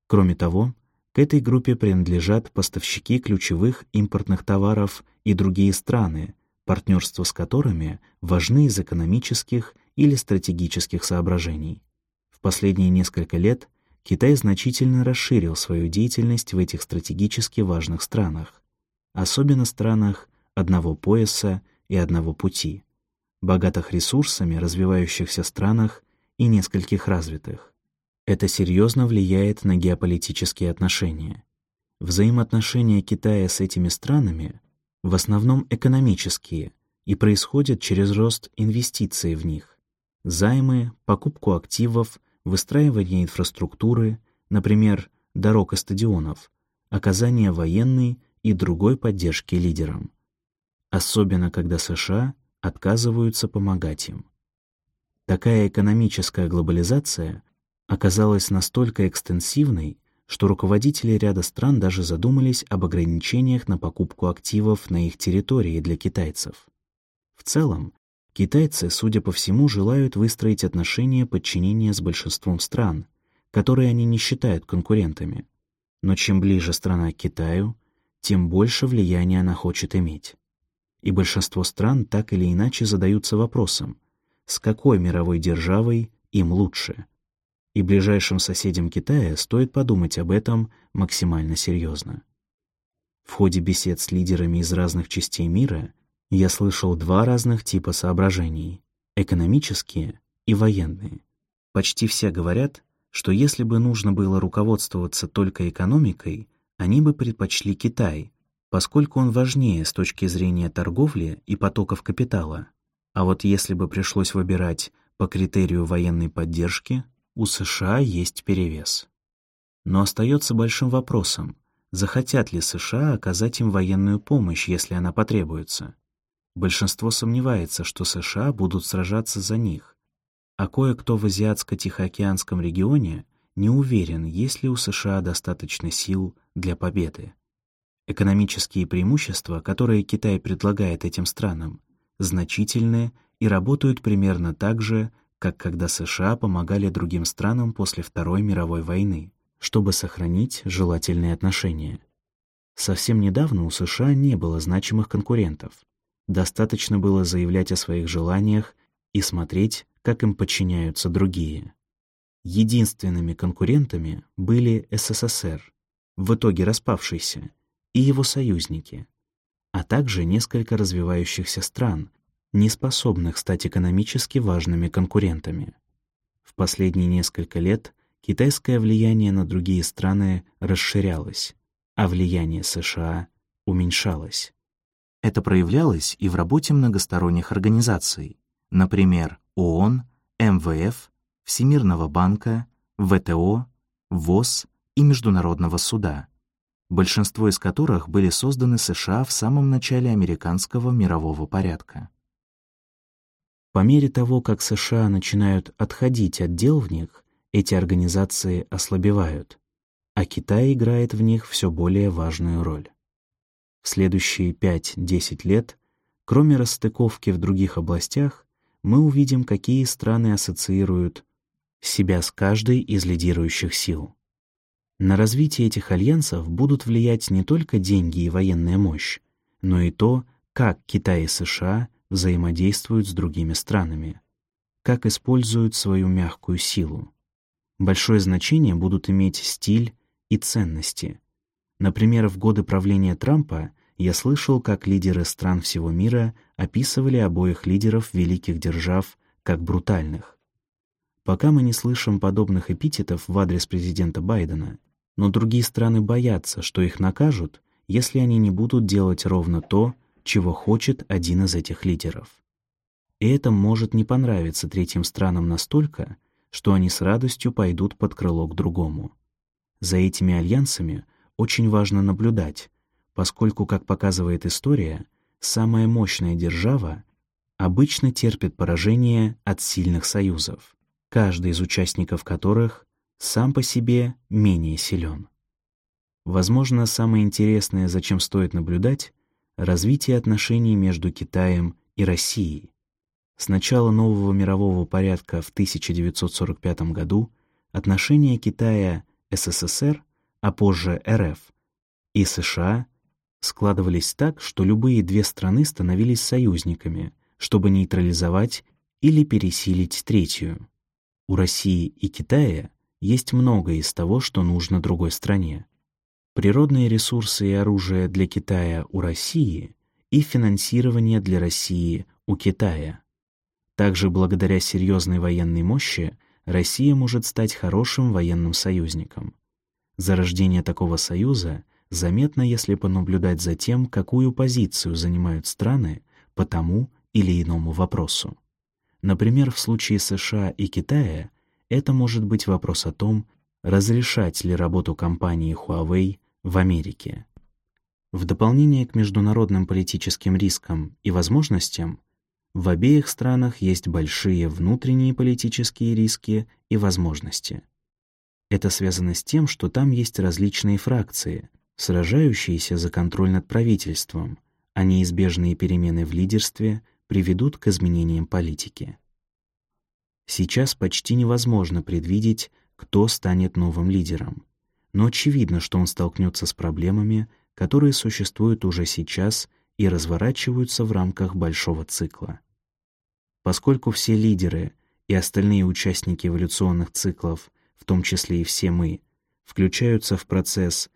Кроме того, к этой группе принадлежат поставщики ключевых импортных товаров и другие страны, партнерство с которыми важны из экономических или стратегических соображений. В последние несколько лет Китай значительно расширил свою деятельность в этих стратегически важных странах, особенно странах одного пояса и одного пути, богатых ресурсами развивающихся странах и нескольких развитых. Это серьезно влияет на геополитические отношения. Взаимоотношения Китая с этими странами в основном экономические и происходят через рост инвестиций в них. Займы, покупку активов, выстраивание инфраструктуры, например, дорог и стадионов, оказание военной и другой поддержки лидерам. Особенно когда США отказываются помогать им. Такая экономическая глобализация оказалась настолько экстенсивной, что руководители ряда стран даже задумались об ограничениях на покупку активов на их территории для китайцев. В целом, китайцы, судя по всему, желают выстроить отношения подчинения с большинством стран, которые они не считают конкурентами. Но чем ближе страна к Китаю, тем больше влияния она хочет иметь. И большинство стран так или иначе задаются вопросом, с какой мировой державой им лучше – и ближайшим соседям Китая стоит подумать об этом максимально серьезно. В ходе бесед с лидерами из разных частей мира я слышал два разных типа соображений — экономические и военные. Почти все говорят, что если бы нужно было руководствоваться только экономикой, они бы предпочли Китай, поскольку он важнее с точки зрения торговли и потоков капитала. А вот если бы пришлось выбирать по критерию военной поддержки, у США есть перевес. Но остается большим вопросом, захотят ли США оказать им военную помощь, если она потребуется. Большинство сомневается, что США будут сражаться за них, а кое-кто в Азиатско-Тихоокеанском регионе не уверен, есть ли у США достаточно сил для победы. Экономические преимущества, которые Китай предлагает этим странам, значительны и работают примерно так же, как когда США помогали другим странам после Второй мировой войны, чтобы сохранить желательные отношения. Совсем недавно у США не было значимых конкурентов. Достаточно было заявлять о своих желаниях и смотреть, как им подчиняются другие. Единственными конкурентами были СССР, в итоге распавшийся, и его союзники, а также несколько развивающихся стран, не способных стать экономически важными конкурентами. В последние несколько лет китайское влияние на другие страны расширялось, а влияние США уменьшалось. Это проявлялось и в работе многосторонних организаций, например, ООН, МВФ, Всемирного банка, ВТО, ВОЗ и Международного суда, большинство из которых были созданы США в самом начале американского мирового порядка. По мере того, как США начинают отходить от дел в них, эти организации ослабевают, а Китай играет в них все более важную роль. Следующие 5-10 лет, кроме расстыковки в других областях, мы увидим, какие страны ассоциируют себя с каждой из лидирующих сил. На развитие этих альянсов будут влиять не только деньги и военная мощь, но и то, как Китай и США взаимодействуют с другими странами, как используют свою мягкую силу. Большое значение будут иметь стиль и ценности. Например, в годы правления Трампа я слышал, как лидеры стран всего мира описывали обоих лидеров великих держав как брутальных. Пока мы не слышим подобных эпитетов в адрес президента Байдена, но другие страны боятся, что их накажут, если они не будут делать ровно то, чего хочет один из этих лидеров. И это может не понравиться третьим странам настолько, что они с радостью пойдут под крыло к другому. За этими альянсами очень важно наблюдать, поскольку, как показывает история, самая мощная держава обычно терпит поражение от сильных союзов, каждый из участников которых сам по себе менее силен. Возможно, самое интересное, за чем стоит наблюдать, развитие отношений между Китаем и Россией. С начала нового мирового порядка в 1945 году отношения Китая, СССР, а позже РФ и США складывались так, что любые две страны становились союзниками, чтобы нейтрализовать или пересилить третью. У России и Китая есть многое из того, что нужно другой стране. Природные ресурсы и оружие для Китая у России и финансирование для России у Китая. Также благодаря серьезной военной мощи Россия может стать хорошим военным союзником. Зарождение такого союза заметно, если понаблюдать за тем, какую позицию занимают страны по тому или иному вопросу. Например, в случае США и Китая это может быть вопрос о том, разрешать ли работу компании Huawei в Америке. В дополнение к международным политическим рискам и возможностям, в обеих странах есть большие внутренние политические риски и возможности. Это связано с тем, что там есть различные фракции, сражающиеся за контроль над правительством, а неизбежные перемены в лидерстве приведут к изменениям политики. Сейчас почти невозможно предвидеть, кто станет новым лидером, но очевидно, что он столкнется с проблемами, которые существуют уже сейчас и разворачиваются в рамках большого цикла. Поскольку все лидеры и остальные участники эволюционных циклов, в том числе и все мы, включаются в процесс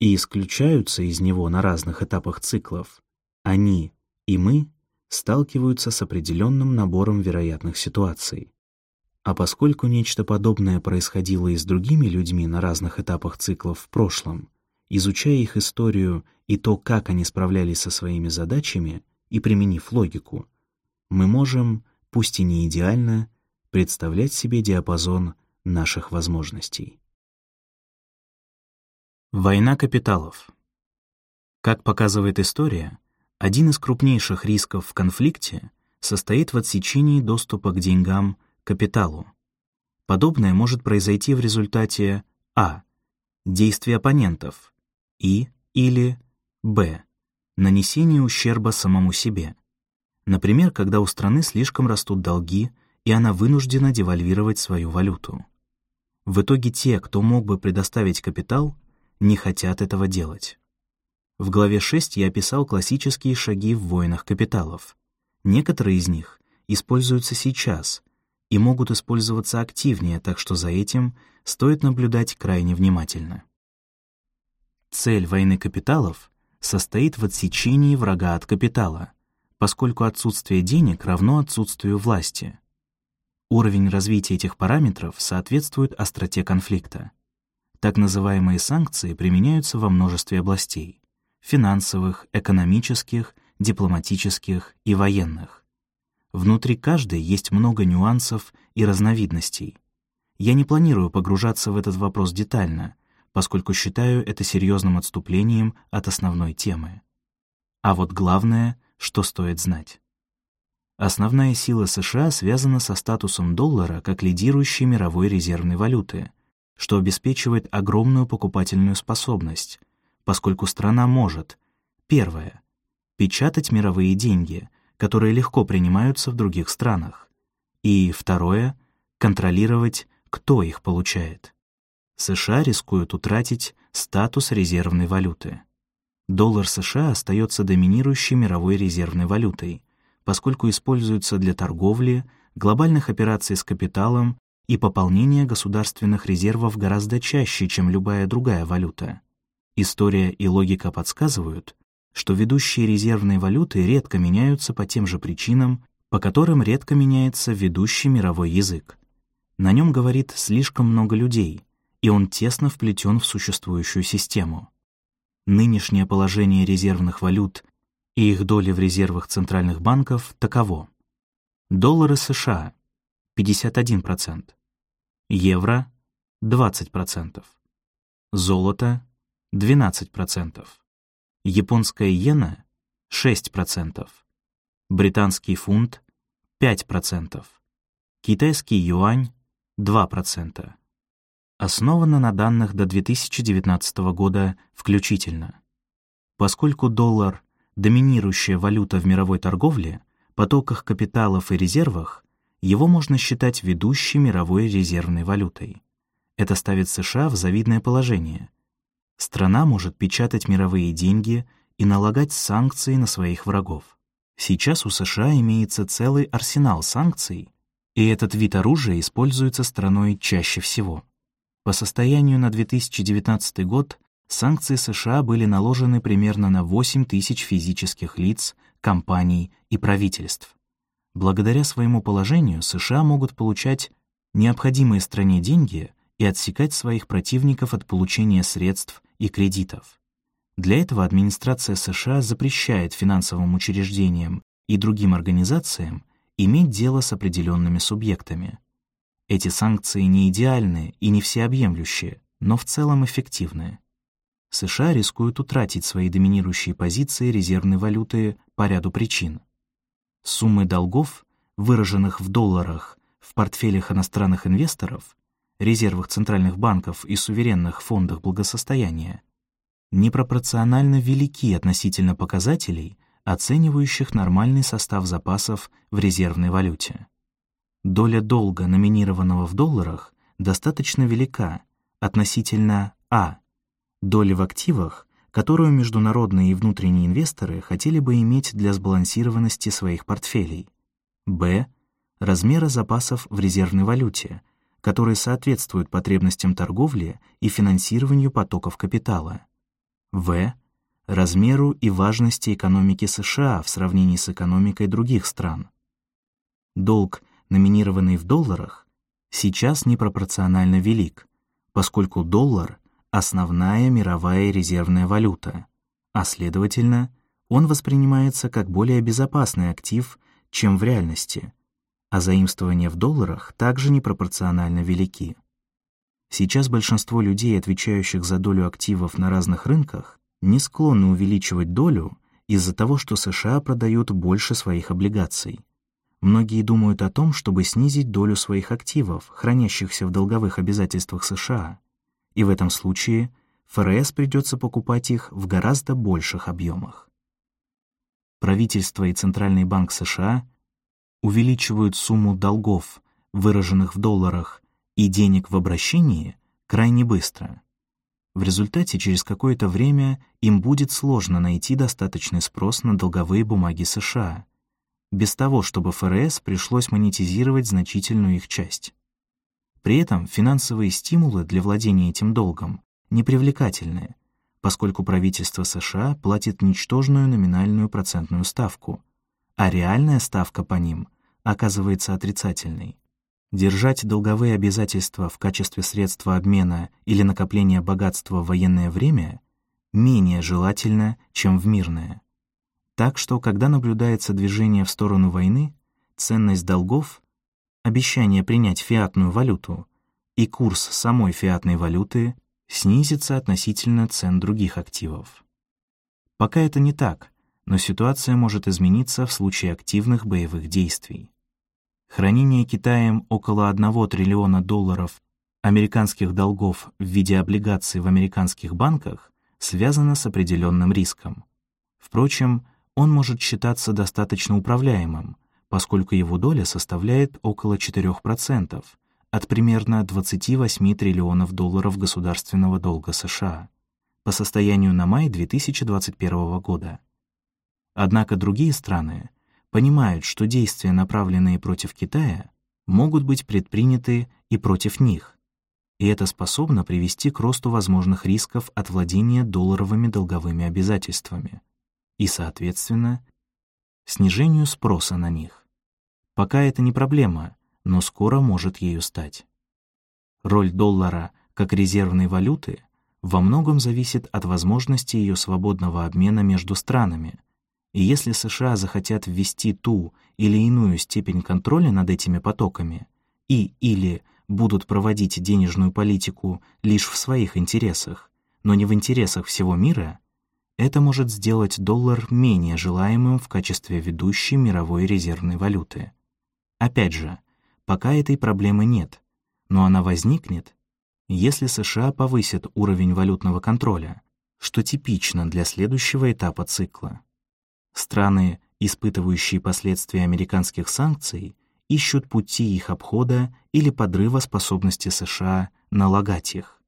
и исключаются из него на разных этапах циклов, они и мы сталкиваются с определенным набором вероятных ситуаций. А поскольку нечто подобное происходило и с другими людьми на разных этапах циклов в прошлом, изучая их историю и то, как они справлялись со своими задачами, и применив логику, мы можем, пусть и не идеально, представлять себе диапазон наших возможностей. Война капиталов. Как показывает история, один из крупнейших рисков в конфликте состоит в отсечении доступа к деньгам, капиталу. Подобное может произойти в результате а. действий оппонентов и или б. нанесения ущерба самому себе. Например, когда у страны слишком растут долги, и она вынуждена девальвировать свою валюту. В итоге те, кто мог бы предоставить капитал, не хотят этого делать. В главе 6 я описал классические шаги в войнах капиталов. Некоторые из них используются сейчас и могут использоваться активнее, так что за этим стоит наблюдать крайне внимательно. Цель войны капиталов состоит в отсечении врага от капитала, поскольку отсутствие денег равно отсутствию власти. Уровень развития этих параметров соответствует остроте конфликта. Так называемые санкции применяются во множестве областей финансовых, экономических, дипломатических и военных. Внутри каждой есть много нюансов и разновидностей. Я не планирую погружаться в этот вопрос детально, поскольку считаю это серьезным отступлением от основной темы. А вот главное, что стоит знать. Основная сила США связана со статусом доллара как лидирующей мировой резервной валюты, что обеспечивает огромную покупательную способность, поскольку страна может, первое, печатать мировые деньги, которые легко принимаются в других странах, и, второе, контролировать, кто их получает. США рискуют утратить статус резервной валюты. Доллар США остается доминирующей мировой резервной валютой, поскольку используется для торговли, глобальных операций с капиталом и пополнения государственных резервов гораздо чаще, чем любая другая валюта. История и логика подсказывают, что ведущие резервные валюты редко меняются по тем же причинам, по которым редко меняется ведущий мировой язык. На нем говорит слишком много людей, и он тесно вплетен в существующую систему. Нынешнее положение резервных валют и их доли в резервах центральных банков таково. Доллары США — 51%, евро — 20%, золото 12%, японская иена — 6%, британский фунт — 5%, китайский юань — 2%. Основано на данных до 2019 года включительно. Поскольку доллар — доминирующая валюта в мировой торговле, потоках капиталов и резервах его можно считать ведущей мировой резервной валютой. Это ставит США в завидное положение. Страна может печатать мировые деньги и налагать санкции на своих врагов. Сейчас у США имеется целый арсенал санкций, и этот вид оружия используется страной чаще всего. По состоянию на 2019 год санкции США были наложены примерно на 8 тысяч физических лиц, компаний и правительств. Благодаря своему положению США могут получать необходимые стране деньги и отсекать своих противников от получения средств и кредитов. Для этого администрация США запрещает финансовым учреждениям и другим организациям иметь дело с определенными субъектами. Эти санкции не идеальны и не всеобъемлющие, но в целом эффективны. США рискуют утратить свои доминирующие позиции резервной валюты по ряду причин. Суммы долгов, выраженных в долларах в портфелях иностранных инвесторов, резервах центральных банков и суверенных фондах благосостояния, непропорционально велики относительно показателей, оценивающих нормальный состав запасов в резервной валюте. Доля долга, номинированного в долларах, достаточно велика относительно а. Доли в активах, которую международные и внутренние инвесторы хотели бы иметь для сбалансированности своих портфелей, б. размера запасов в резервной валюте, которые соответствуют потребностям торговли и финансированию потоков капитала, в размеру и важности экономики США в сравнении с экономикой других стран. Долг, номинированный в долларах, сейчас непропорционально велик, поскольку доллар — основная мировая резервная валюта, а следовательно, он воспринимается как более безопасный актив, чем в реальности, а заимствования в долларах также непропорционально велики. Сейчас большинство людей, отвечающих за долю активов на разных рынках, не склонны увеличивать долю из-за того, что США продают больше своих облигаций. Многие думают о том, чтобы снизить долю своих активов, хранящихся в долговых обязательствах США, и в этом случае ФРС придется покупать их в гораздо больших объемах. Правительство и Центральный банк США увеличивают сумму долгов, выраженных в долларах, и денег в обращении крайне быстро. В результате через какое-то время им будет сложно найти достаточный спрос на долговые бумаги США, без того, чтобы ФРС пришлось монетизировать значительную их часть. При этом финансовые стимулы для владения этим долгом непривлекательны, поскольку правительство США платит ничтожную номинальную процентную ставку, а реальная ставка по ним оказывается отрицательной. Держать долговые обязательства в качестве средства обмена или накопления богатства в военное время менее желательно, чем в мирное. Так что, когда наблюдается движение в сторону войны, ценность долгов, обещание принять фиатную валюту и курс самой фиатной валюты снизится относительно цен других активов. Пока это не так, но ситуация может измениться в случае активных боевых действий. Хранение Китаем около 1 триллиона долларов американских долгов в виде облигаций в американских банках связано с определенным риском. Впрочем, он может считаться достаточно управляемым, поскольку его доля составляет около 4% от примерно 28 триллионов долларов государственного долга США по состоянию на май 2021 года. Однако другие страны понимают, что действия, направленные против Китая, могут быть предприняты и против них, и это способно привести к росту возможных рисков от владения долларовыми долговыми обязательствами и, соответственно, снижению спроса на них. Пока это не проблема, но скоро может ею стать. Роль доллара как резервной валюты во многом зависит от возможности ее свободного обмена между странами, и если США захотят ввести ту или иную степень контроля над этими потоками и или будут проводить денежную политику лишь в своих интересах, но не в интересах всего мира, это может сделать доллар менее желаемым в качестве ведущей мировой резервной валюты. Опять же, пока этой проблемы нет, но она возникнет, если США повысят уровень валютного контроля, что типично для следующего этапа цикла. Страны испытывающие последствия американских санкций, ищут пути их обхода или подрыва способности США налагать их.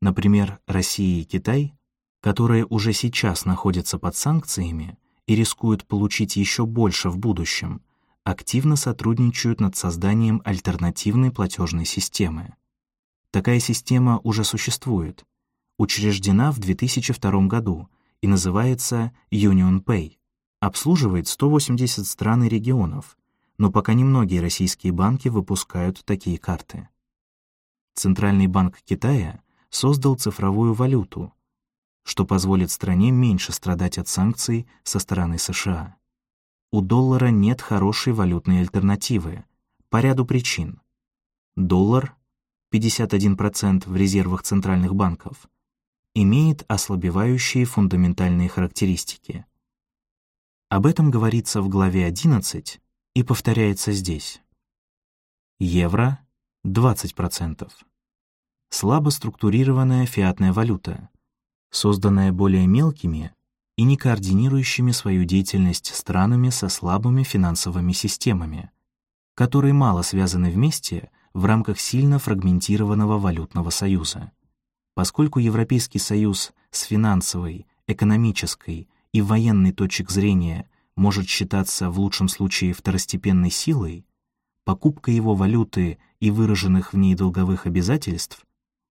Например, Россия и Китай, которые уже сейчас находятся под санкциями и рискуют получить еще больше в будущем, активно сотрудничают над созданием альтернативной платежной системы. Такая система уже существует, учреждена в 2002 году и называется Union Pay. Обслуживает 180 стран и регионов, но пока немногие российские банки выпускают такие карты. Центральный банк Китая создал цифровую валюту, что позволит стране меньше страдать от санкций со стороны США. У доллара нет хорошей валютной альтернативы по ряду причин. Доллар 51% в резервах центральных банков имеет ослабевающие фундаментальные характеристики. Об этом говорится в главе 11 и повторяется здесь. Евро 20%. Слабо структурированная фиатная валюта, созданная более мелкими и не координирующими свою деятельность странами со слабыми финансовыми системами, которые мало связаны вместе в рамках сильно фрагментированного валютного союза. Поскольку Европейский союз с финансовой, экономической и военной точек зрения может считаться в лучшем случае второстепенной силой, покупка его валюты и выраженных в ней долговых обязательств,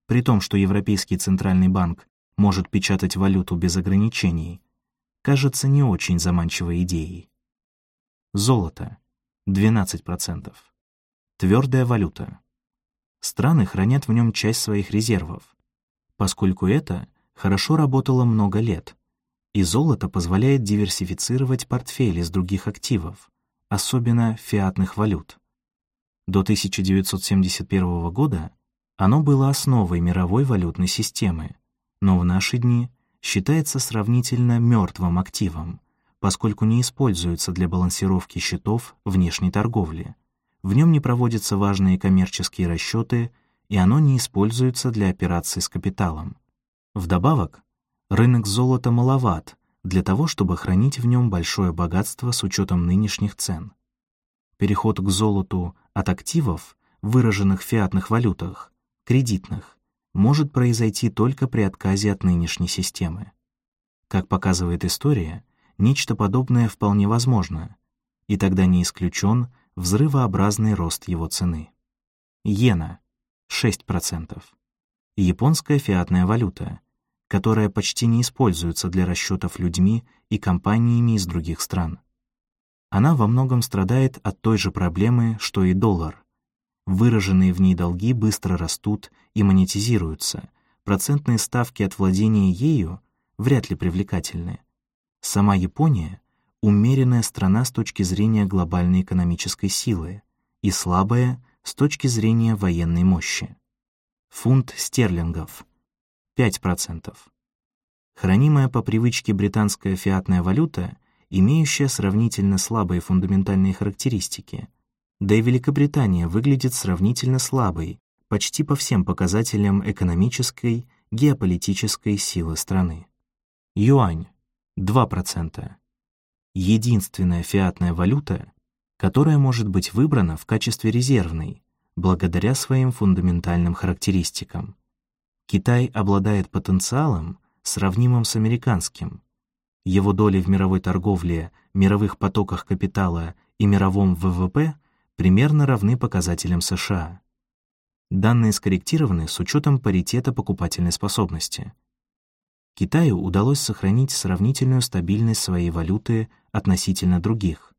при том, что Европейский центральный банк может печатать валюту без ограничений, кажется не очень заманчивой идеей. Золото — 12%. Твердая валюта. Страны хранят в нем часть своих резервов, поскольку это хорошо работало много лет — и золото позволяет диверсифицировать портфели из других активов, особенно фиатных валют. До 1971 года оно было основой мировой валютной системы, но в наши дни считается сравнительно мертвым активом, поскольку не используется для балансировки счетов внешней торговли. В нем не проводятся важные коммерческие расчеты, и оно не используется для операций с капиталом. Вдобавок, рынок золота маловат для того, чтобы хранить в нем большое богатство с учетом нынешних цен. Переход к золоту от активов, выраженных в фиатных валютах, кредитных, может произойти только при отказе от нынешней системы. Как показывает история, нечто подобное вполне возможно, и тогда не исключен взрывообразный рост его цены. Иена — 6%. Японская фиатная валюта — которая почти не используется для расчетов людьми и компаниями из других стран. Она во многом страдает от той же проблемы, что и доллар. Выраженные в ней долги быстро растут и монетизируются, процентные ставки от владения ею вряд ли привлекательны. Сама Япония — умеренная страна с точки зрения глобальной экономической силы и слабая с точки зрения военной мощи. Фунт стерлингов — 5%. Хранимая по привычке британская фиатная валюта, имеющая сравнительно слабые фундаментальные характеристики. Да и Великобритания выглядит сравнительно слабой почти по всем показателям экономической, геополитической силы страны. Юань — 2%. Единственная фиатная валюта, которая может быть выбрана в качестве резервной, благодаря своим фундаментальным характеристикам. Китай обладает потенциалом, сравнимым с американским. Его доли в мировой торговле, мировых потоках капитала и мировом ВВП примерно равны показателям США. Данные скорректированы с учетом паритета покупательной способности. Китаю удалось сохранить сравнительную стабильность своей валюты относительно других,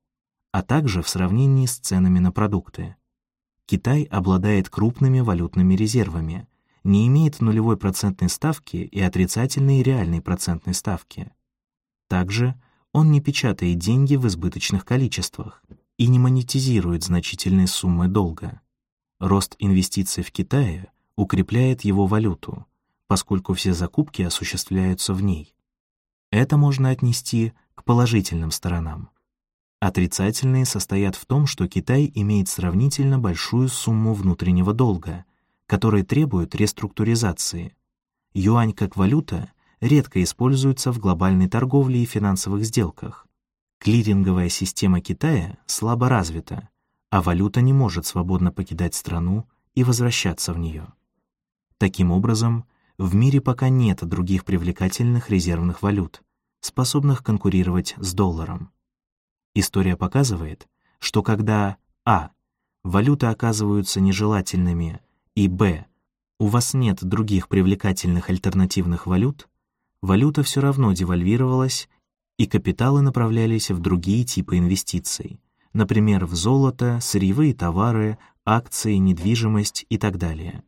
а также в сравнении с ценами на продукты. Китай обладает крупными валютными резервами, не имеет нулевой процентной ставки и отрицательной реальной процентной ставки. Также он не печатает деньги в избыточных количествах и не монетизирует значительные суммы долга. Рост инвестиций в Китае укрепляет его валюту, поскольку все закупки осуществляются в ней. Это можно отнести к положительным сторонам. Отрицательные состоят в том, что Китай имеет сравнительно большую сумму внутреннего долга, которые требуют реструктуризации. Юань как валюта редко используется в глобальной торговле и финансовых сделках. Клиринговая система Китая слабо развита, а валюта не может свободно покидать страну и возвращаться в нее. Таким образом, в мире пока нет других привлекательных резервных валют, способных конкурировать с долларом. История показывает, что когда а. валюты оказываются нежелательными и б. у вас нет других привлекательных альтернативных валют, валюта все равно девальвировалась и капиталы направлялись в другие типы инвестиций, например, в золото, сырьевые товары, акции, недвижимость и так далее.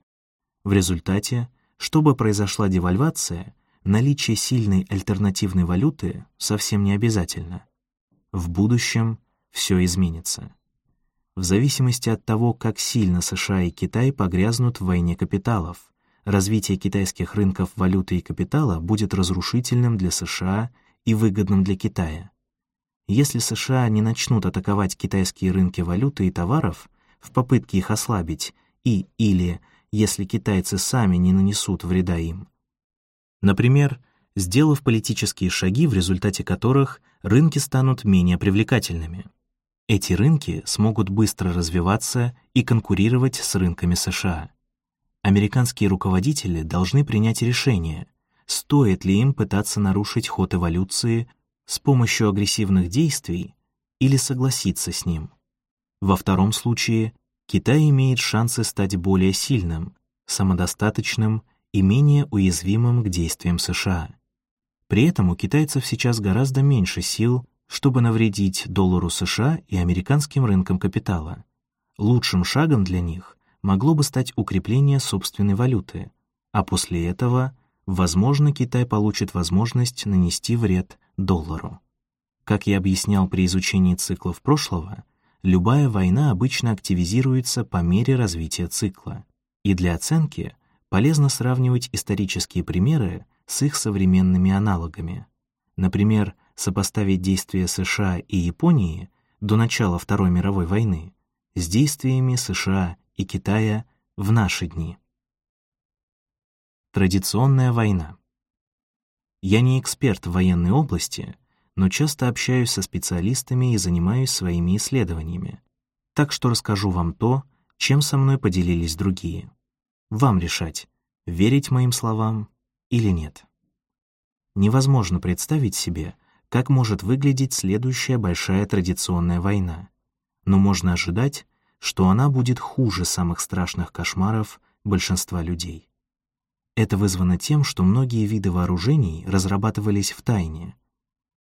В результате, чтобы произошла девальвация, наличие сильной альтернативной валюты совсем не обязательно. В будущем все изменится. В зависимости от того, как сильно США и Китай погрязнут в войне капиталов, развитие китайских рынков валюты и капитала будет разрушительным для США и выгодным для Китая. Если США не начнут атаковать китайские рынки валюты и товаров в попытке их ослабить и или если китайцы сами не нанесут вреда им. Например, сделав политические шаги, в результате которых рынки станут менее привлекательными. Эти рынки смогут быстро развиваться и конкурировать с рынками США. Американские руководители должны принять решение, стоит ли им пытаться нарушить ход эволюции с помощью агрессивных действий или согласиться с ним. Во втором случае Китай имеет шансы стать более сильным, самодостаточным и менее уязвимым к действиям США. При этом у китайцев сейчас гораздо меньше сил, чтобы навредить доллару США и американским рынкам капитала. Лучшим шагом для них могло бы стать укрепление собственной валюты, а после этого возможно, Китай получит возможность нанести вред доллару. Как я объяснял при изучении циклов прошлого, любая война обычно активизируется по мере развития цикла, и для оценки полезно сравнивать исторические примеры с их современными аналогами. Например, сопоставить действия США и Японии до начала Второй мировой войны с действиями США и Китая в наши дни. Традиционная война. Я не эксперт в военной области, но часто общаюсь со специалистами и занимаюсь своими исследованиями. Так что расскажу вам то, чем со мной поделились другие. Вам решать, верить моим словам или нет. Невозможно представить себе, как может выглядеть следующая большая традиционная война, но можно ожидать, что она будет хуже самых страшных кошмаров большинства людей. Это вызвано тем, что многие виды вооружений разрабатывались в тайне.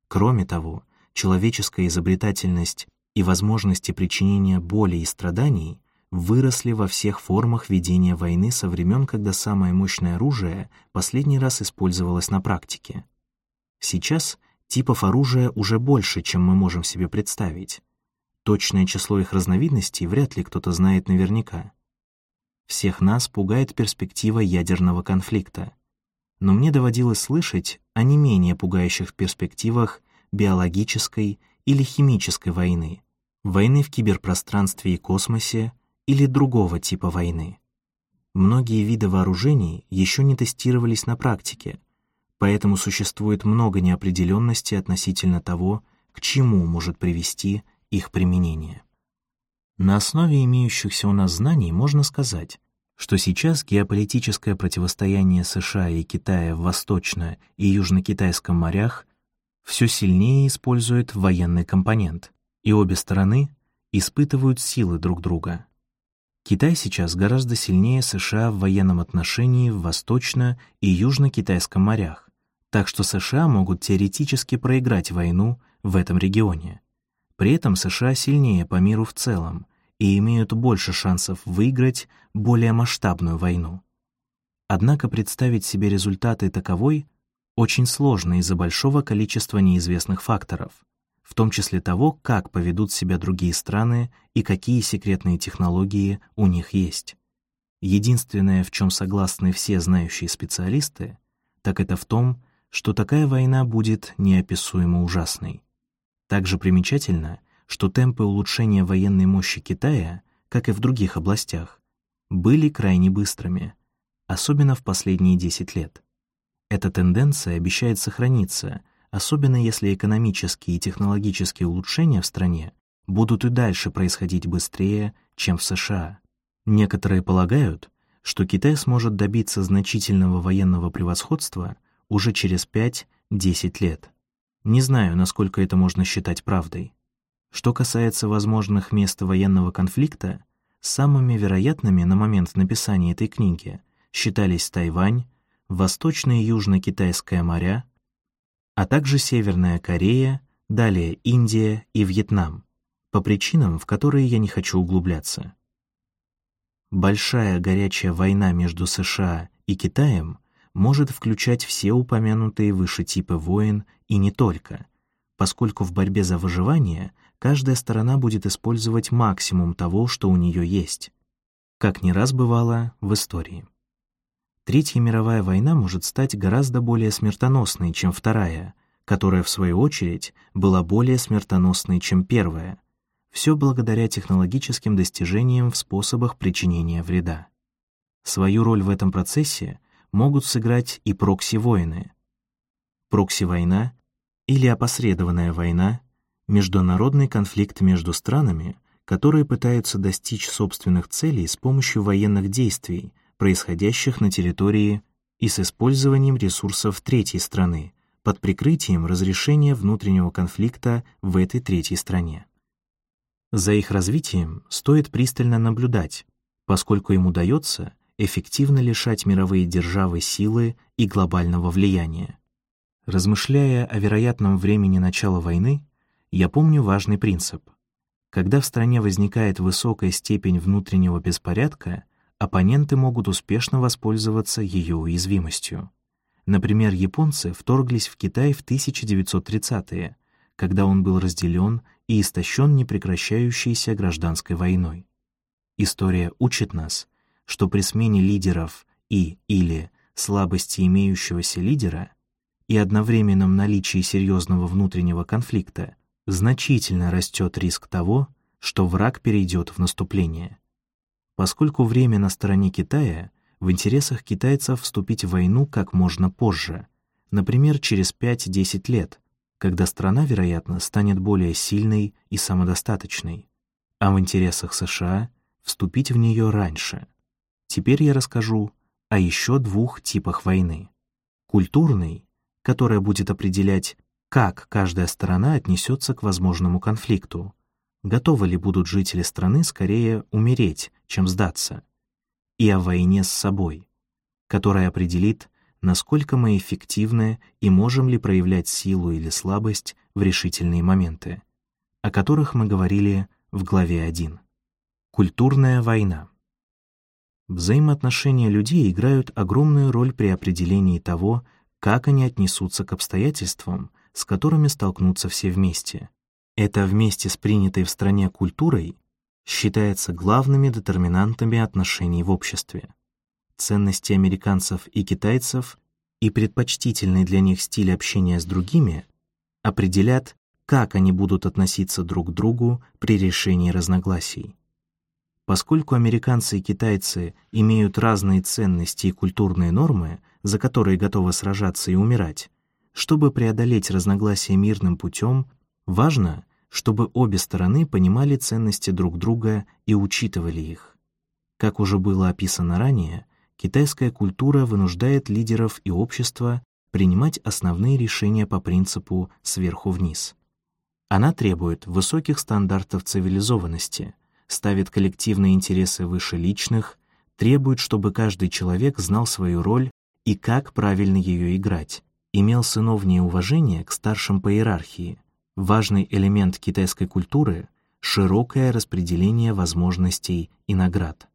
Кроме того, человеческая изобретательность и возможности причинения боли и страданий выросли во всех формах ведения войны со времен, когда самое мощное оружие последний раз использовалось на практике. Сейчас типов оружия уже больше, чем мы можем себе представить. Точное число их разновидностей вряд ли кто-то знает наверняка. Всех нас пугает перспектива ядерного конфликта. Но мне доводилось слышать о не менее пугающих перспективах биологической или химической войны, войны в киберпространстве и космосе или другого типа войны. Многие виды вооружений еще не тестировались на практике, поэтому существует много неопределенности относительно того, к чему может привести их применение. На основе имеющихся у нас знаний можно сказать, что сейчас геополитическое противостояние США и Китая в Восточно- и Южно-Китайском морях все сильнее использует военный компонент, и обе стороны испытывают силы друг друга. Китай сейчас гораздо сильнее США в военном отношении в Восточно- и Южно-Китайском морях, так что США могут теоретически проиграть войну в этом регионе. При этом США сильнее по миру в целом и имеют больше шансов выиграть более масштабную войну. Однако представить себе результаты таковой очень сложно из-за большого количества неизвестных факторов, в том числе того, как поведут себя другие страны и какие секретные технологии у них есть. Единственное, в чем согласны все знающие специалисты, так это в том, что такая война будет неописуемо ужасной. Также примечательно, что темпы улучшения военной мощи Китая, как и в других областях, были крайне быстрыми, особенно в последние 10 лет. Эта тенденция обещает сохраниться, особенно если экономические и технологические улучшения в стране будут и дальше происходить быстрее, чем в США. Некоторые полагают, что Китай сможет добиться значительного военного превосходства уже через 5-10 лет. Не знаю, насколько это можно считать правдой. Что касается возможных мест военного конфликта, самыми вероятными на момент написания этой книги считались Тайвань, Восточное и Южно-Китайское моря, а также Северная Корея, далее Индия и Вьетнам, по причинам, в которые я не хочу углубляться. Большая горячая война между США и Китаем может включать все упомянутые выше типы войн и не только, поскольку в борьбе за выживание каждая сторона будет использовать максимум того, что у нее есть, как не раз бывало в истории. Третья мировая война может стать гораздо более смертоносной, чем Вторая, которая, в свою очередь, была более смертоносной, чем Первая, все благодаря технологическим достижениям в способах причинения вреда. Свою роль в этом процессе могут сыграть и прокси-войны. Прокси-война или опосредованная война — международный конфликт между странами, которые пытаются достичь собственных целей с помощью военных действий, происходящих на территории и с использованием ресурсов третьей страны под прикрытием разрешения внутреннего конфликта в этой третьей стране. За их развитием стоит пристально наблюдать, поскольку им удается эффективно лишать мировые державы силы и глобального влияния. Размышляя о вероятном времени начала войны, я помню важный принцип. Когда в стране возникает высокая степень внутреннего беспорядка, оппоненты могут успешно воспользоваться ее уязвимостью. Например, японцы вторглись в Китай в 1930-е, когда он был разделен и истощен непрекращающейся гражданской войной. История учит нас, что при смене лидеров и или слабости имеющегося лидера и одновременном наличии серьезного внутреннего конфликта значительно растет риск того, что враг перейдет в наступление. Поскольку время на стороне Китая, в интересах китайцев вступить в войну как можно позже, например, через 5-10 лет, когда страна, вероятно, станет более сильной и самодостаточной, а в интересах США вступить в нее раньше. Теперь я расскажу о еще двух типах войны. Культурной, которая будет определять, как каждая сторона отнесется к возможному конфликту, готовы ли будут жители страны скорее умереть, чем сдаться, и о войне с собой, которая определит, насколько мы эффективны и можем ли проявлять силу или слабость в решительные моменты, о которых мы говорили в главе 1. Культурная война. Взаимоотношения людей играют огромную роль при определении того, как они отнесутся к обстоятельствам, с которыми столкнутся все вместе. Это вместе с принятой в стране культурой считается главными детерминантами отношений в обществе ценности американцев и китайцев и предпочтительный для них стиль общения с другими определят, как они будут относиться друг к другу при решении разногласий. Поскольку американцы и китайцы имеют разные ценности и культурные нормы, за которые готовы сражаться и умирать, чтобы преодолеть разногласия мирным путем, важно, чтобы обе стороны понимали ценности друг друга и учитывали их. Как уже было описано ранее, китайская культура вынуждает лидеров и общество принимать основные решения по принципу сверху вниз. Она требует высоких стандартов цивилизованности, ставит коллективные интересы выше личных, требует, чтобы каждый человек знал свою роль и как правильно ее играть, имел сыновнее уважение к старшим по иерархии. Важный элемент китайской культуры — широкое распределение возможностей и наград.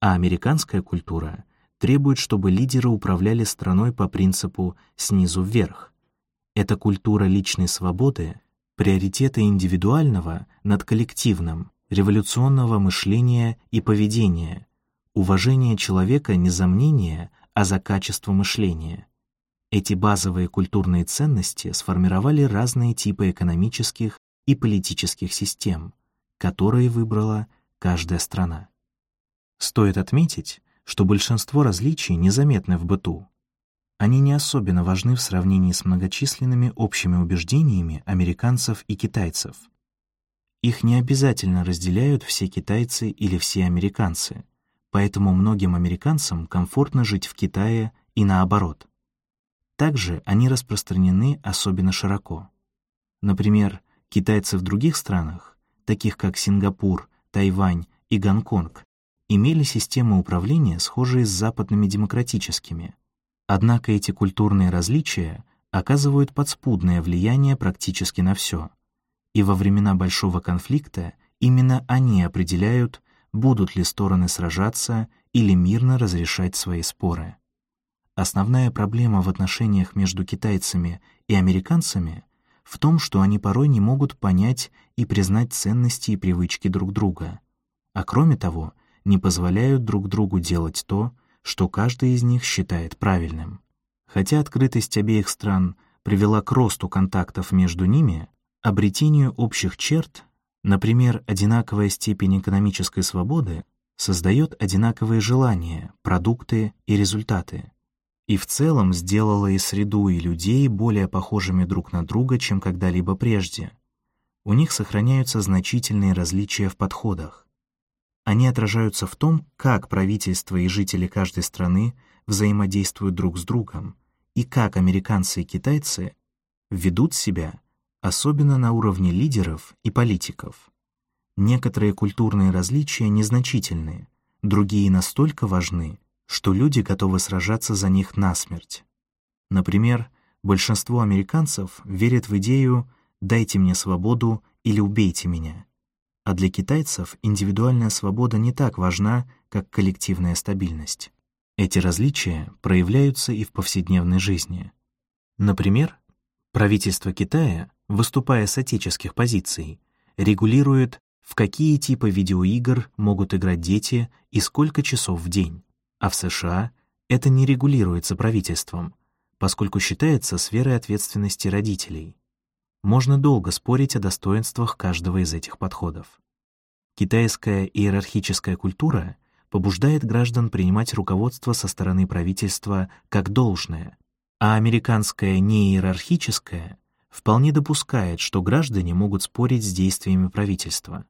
А американская культура требует, чтобы лидеры управляли страной по принципу «снизу вверх». Это культура личной свободы, приоритета индивидуального над коллективным, революционного мышления и поведения, уважение человека не за мнение, а за качество мышления. Эти базовые культурные ценности сформировали разные типы экономических и политических систем, которые выбрала каждая страна. Стоит отметить, что большинство различий незаметны в быту. Они не особенно важны в сравнении с многочисленными общими убеждениями американцев и китайцев. Их не обязательно разделяют все китайцы или все американцы, поэтому многим американцам комфортно жить в Китае и наоборот. Также они распространены особенно широко. Например, китайцы в других странах, таких как Сингапур, Тайвань и Гонконг, имели системы управления, схожие с западными демократическими. Однако эти культурные различия оказывают подспудное влияние практически на все. И во времена большого конфликта именно они определяют, будут ли стороны сражаться или мирно разрешать свои споры. Основная проблема в отношениях между китайцами и американцами в том, что они порой не могут понять и признать ценности и привычки друг друга, а кроме того, не позволяют друг другу делать то, что каждый из них считает правильным. Хотя открытость обеих стран привела к росту контактов между ними, обретению общих черт, например, одинаковая степень экономической свободы, создает одинаковые желания, продукты и результаты и в целом сделала и среду, и людей более похожими друг на друга, чем когда-либо прежде. У них сохраняются значительные различия в подходах. Они отражаются в том, как правительство и жители каждой страны взаимодействуют друг с другом, и как американцы и китайцы ведут себя, особенно на уровне лидеров и политиков. Некоторые культурные различия незначительны, другие настолько важны, что люди готовы сражаться за них насмерть. Например, большинство американцев верит в идею «дайте мне свободу или убейте меня». А для китайцев индивидуальная свобода не так важна, как коллективная стабильность. Эти различия проявляются и в повседневной жизни. Например, правительство Китая, выступая с отеческих позиций, регулирует, в какие типы видеоигр могут играть дети и сколько часов в день а в США это не регулируется правительством, поскольку считается сферой ответственности родителей. Можно долго спорить о достоинствах каждого из этих подходов. Китайская иерархическая культура побуждает граждан принимать руководство со стороны правительства как должное, а американская неиерархическая вполне допускает, что граждане могут спорить с действиями правительства.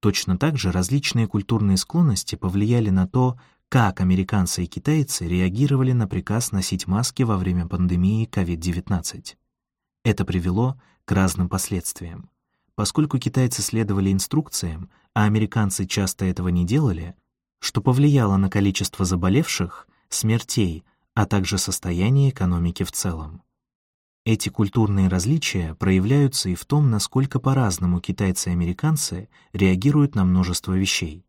Точно так же различные культурные склонности повлияли на то, как американцы и китайцы реагировали на приказ носить маски во время пандемии COVID-19. Это привело к разным последствиям. Поскольку китайцы следовали инструкциям, а американцы часто этого не делали, что повлияло на количество заболевших, смертей, а также состояние экономики в целом. Эти культурные различия проявляются и в том, насколько по-разному китайцы и американцы реагируют на множество вещей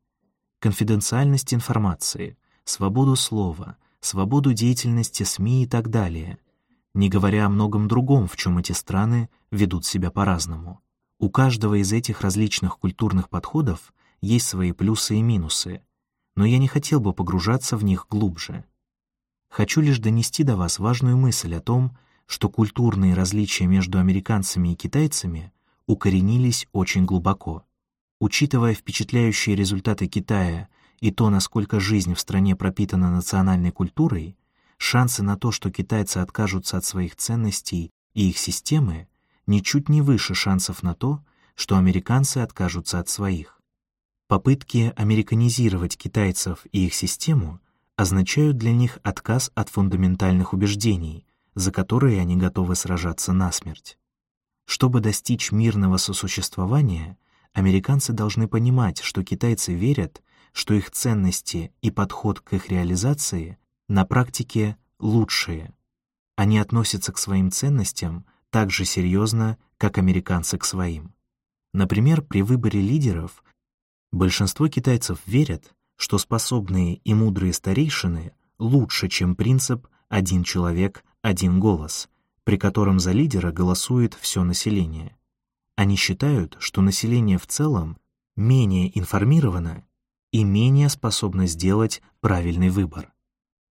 конфиденциальность информации, свободу слова, свободу деятельности СМИ и так далее, не говоря о многом другом, в чем эти страны ведут себя по-разному. У каждого из этих различных культурных подходов есть свои плюсы и минусы, но я не хотел бы погружаться в них глубже. Хочу лишь донести до вас важную мысль о том, что культурные различия между американцами и китайцами укоренились очень глубоко. Учитывая впечатляющие результаты Китая и то, насколько жизнь в стране пропитана национальной культурой, шансы на то, что китайцы откажутся от своих ценностей и их системы, ничуть не выше шансов на то, что американцы откажутся от своих. Попытки американизировать китайцев и их систему означают для них отказ от фундаментальных убеждений, за которые они готовы сражаться насмерть. Чтобы достичь мирного сосуществования, Американцы должны понимать, что китайцы верят, что их ценности и подход к их реализации на практике лучшие. Они относятся к своим ценностям так же серьезно, как американцы к своим. Например, при выборе лидеров большинство китайцев верят, что способные и мудрые старейшины лучше, чем принцип «один человек, один голос», при котором за лидера голосует все население. Они считают, что население в целом менее информировано и менее способно сделать правильный выбор.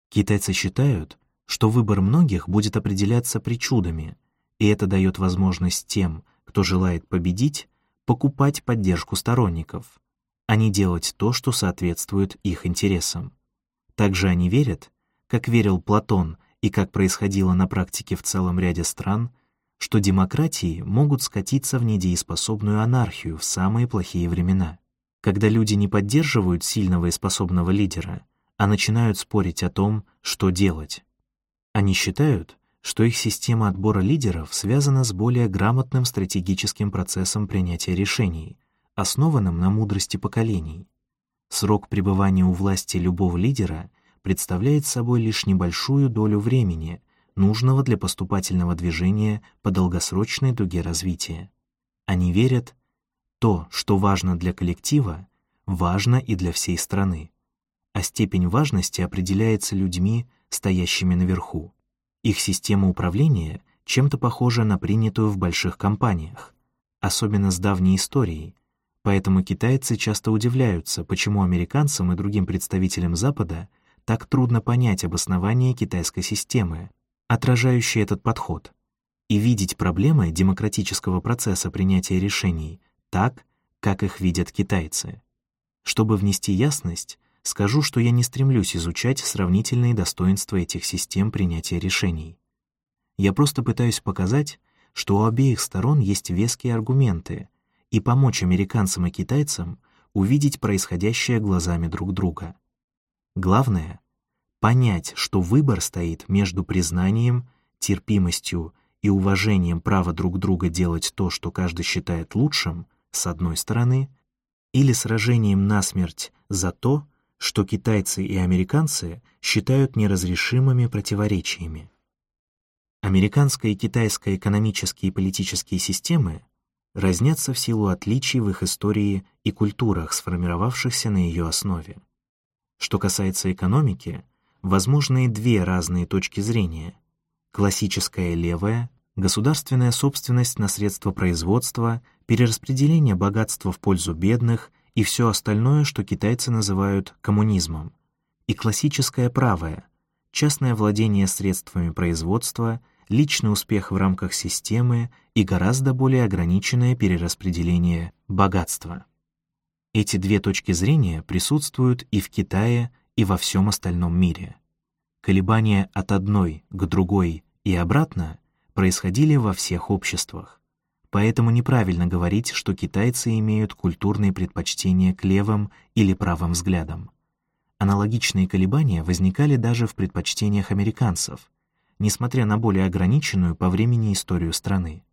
Китайцы считают, что выбор многих будет определяться причудами, и это дает возможность тем, кто желает победить, покупать поддержку сторонников, а не делать то, что соответствует их интересам. Также они верят, как верил Платон и как происходило на практике в целом ряде стран, что демократии могут скатиться в недееспособную анархию в самые плохие времена, когда люди не поддерживают сильного и способного лидера, а начинают спорить о том, что делать. Они считают, что их система отбора лидеров связана с более грамотным стратегическим процессом принятия решений, основанным на мудрости поколений. Срок пребывания у власти любого лидера представляет собой лишь небольшую долю времени, нужного для поступательного движения по долгосрочной дуге развития. Они верят, то, что важно для коллектива, важно и для всей страны, а степень важности определяется людьми, стоящими наверху. Их система управления чем-то похожа на принятую в больших компаниях, особенно с давней историей, поэтому китайцы часто удивляются, почему американцам и другим представителям Запада так трудно понять обоснование китайской системы, отражающей этот подход, и видеть проблемы демократического процесса принятия решений так, как их видят китайцы. Чтобы внести ясность, скажу, что я не стремлюсь изучать сравнительные достоинства этих систем принятия решений. Я просто пытаюсь показать, что у обеих сторон есть веские аргументы, и помочь американцам и китайцам увидеть происходящее глазами друг друга. Главное — понять, что выбор стоит между признанием, терпимостью и уважением права друг друга делать то, что каждый считает лучшим, с одной стороны, или сражением насмерть за то, что китайцы и американцы считают неразрешимыми противоречиями. Американская и китайская экономические и политические системы разнятся в силу отличий в их истории и культурах, сформировавшихся на ее основе. Что касается экономики, возможны две разные точки зрения. Классическая левая, государственная собственность на средства производства, перераспределение богатства в пользу бедных и все остальное, что китайцы называют коммунизмом, и классическое правое, частное владение средствами производства, личный успех в рамках системы и гораздо более ограниченное перераспределение богатства. Эти две точки зрения присутствуют и в Китае, и во всем остальном мире. Колебания от одной к другой и обратно происходили во всех обществах. Поэтому неправильно говорить, что китайцы имеют культурные предпочтения к левым или правым взглядам. Аналогичные колебания возникали даже в предпочтениях американцев, несмотря на более ограниченную по времени историю страны.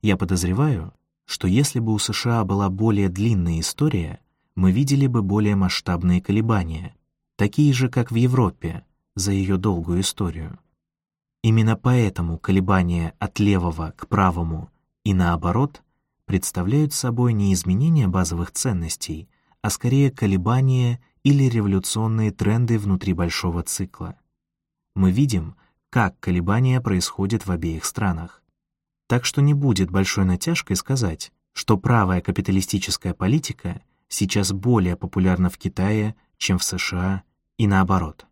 Я подозреваю, что если бы у США была более длинная история, мы видели бы более масштабные колебания, такие же, как в Европе, за ее долгую историю. Именно поэтому колебания от левого к правому и наоборот, представляют собой не изменение базовых ценностей, а скорее колебания или революционные тренды внутри большого цикла. Мы видим, как колебания происходят в обеих странах. Так что не будет большой натяжкой сказать, что правая капиталистическая политика сейчас более популярна в Китае, чем в США, и наоборот.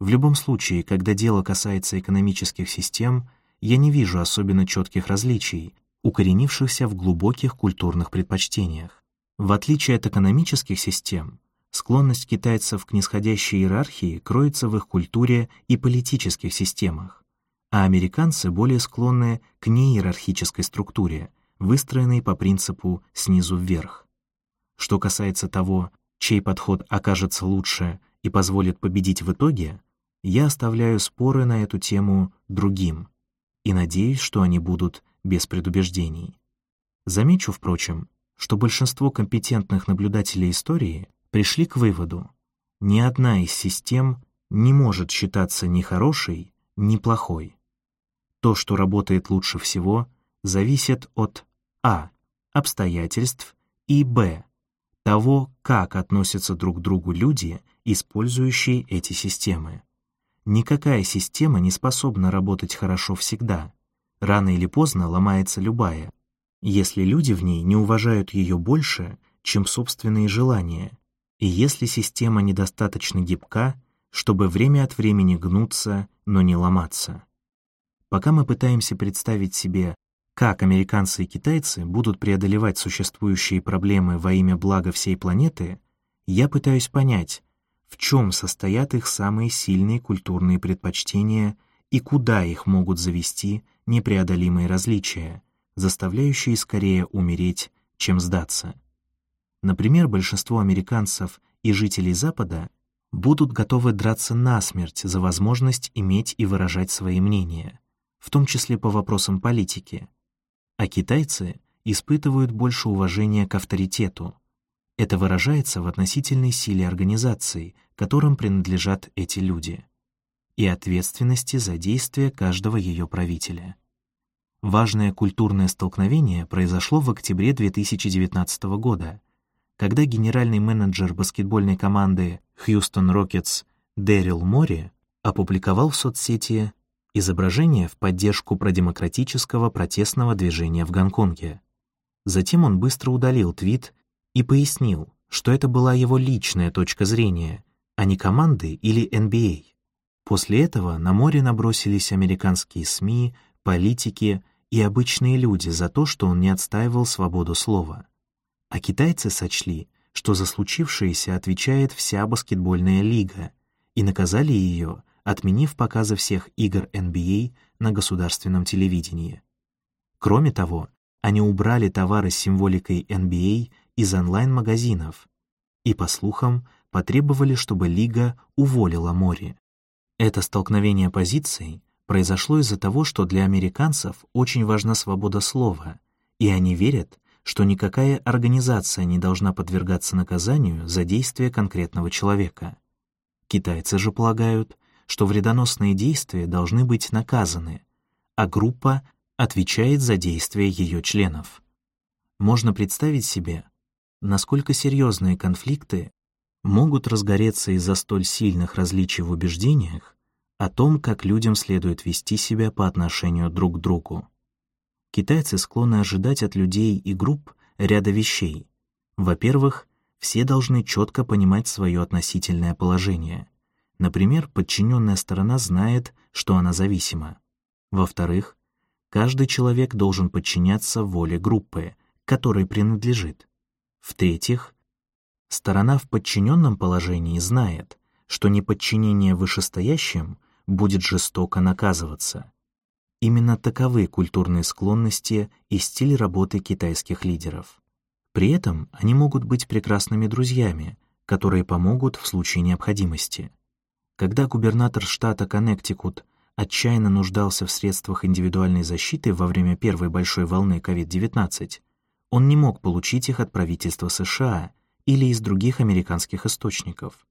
В любом случае, когда дело касается экономических систем, я не вижу особенно четких различий, укоренившихся в глубоких культурных предпочтениях. В отличие от экономических систем, склонность китайцев к нисходящей иерархии кроется в их культуре и политических системах, а американцы более склонны к неиерархической структуре, выстроенной по принципу снизу вверх. Что касается того, чей подход окажется лучше и позволит победить в итоге, я оставляю споры на эту тему другим и надеюсь, что они будут без предубеждений. Замечу, впрочем, что большинство компетентных наблюдателей истории пришли к выводу, ни одна из систем не может считаться ни хорошей, ни плохой. То, что работает лучше всего, зависит от а. обстоятельств и б. Того, как относятся друг к другу люди, использующие эти системы. Никакая система не способна работать хорошо всегда, Рано или поздно ломается любая, если люди в ней не уважают ее больше, чем собственные желания, и если система недостаточно гибка, чтобы время от времени гнуться, но не ломаться. Пока мы пытаемся представить себе, как американцы и китайцы будут преодолевать существующие проблемы во имя блага всей планеты, я пытаюсь понять, в чем состоят их самые сильные культурные предпочтения и куда их могут завести непреодолимые различия, заставляющие скорее умереть, чем сдаться. Например, большинство американцев и жителей Запада будут готовы драться насмерть за возможность иметь и выражать свои мнения, в том числе по вопросам политики. А китайцы испытывают больше уважения к авторитету. Это выражается в относительной силе организаций, которым принадлежат эти люди, и ответственности за действия каждого ее правителя. Важное культурное столкновение произошло в октябре 2019 года — когда генеральный менеджер баскетбольной команды Хьюстон Рокетс Дэрил Мори опубликовал в соцсети изображение в поддержку продемократического протестного движения в Гонконге. Затем он быстро удалил твит и пояснил, что это была его личная точка зрения, а не команды или NBA. После этого на море набросились американские СМИ, политики и обычные люди за то, что он не отстаивал свободу слова а китайцы сочли, что за случившееся отвечает вся баскетбольная лига, и наказали ее, отменив показы всех игр NBA на государственном телевидении. Кроме того, они убрали товары с символикой NBA из онлайн-магазинов и, по слухам, потребовали, чтобы лига уволила море. Это столкновение позиций произошло из-за того, что для американцев очень важна свобода слова, и они верят, что никакая организация не должна подвергаться наказанию за действия конкретного человека. Китайцы же полагают, что вредоносные действия должны быть наказаны, а группа отвечает за действия ее членов. Можно представить себе, насколько серьезные конфликты могут разгореться из-за столь сильных различий в убеждениях о том, как людям следует вести себя по отношению друг к другу. Китайцы склонны ожидать от людей и групп ряда вещей. Во-первых, все должны четко понимать свое относительное положение. Например, подчиненная сторона знает, что она зависима. Во-вторых, каждый человек должен подчиняться воле группы, которой принадлежит. В-третьих, сторона в подчиненном положении знает, что неподчинение вышестоящим будет жестоко наказываться. Именно таковы культурные склонности и стиль работы китайских лидеров. При этом они могут быть прекрасными друзьями, которые помогут в случае необходимости. Когда губернатор штата Коннектикут отчаянно нуждался в средствах индивидуальной защиты во время первой большой волны COVID-19, он не мог получить их от правительства США или из других американских источников.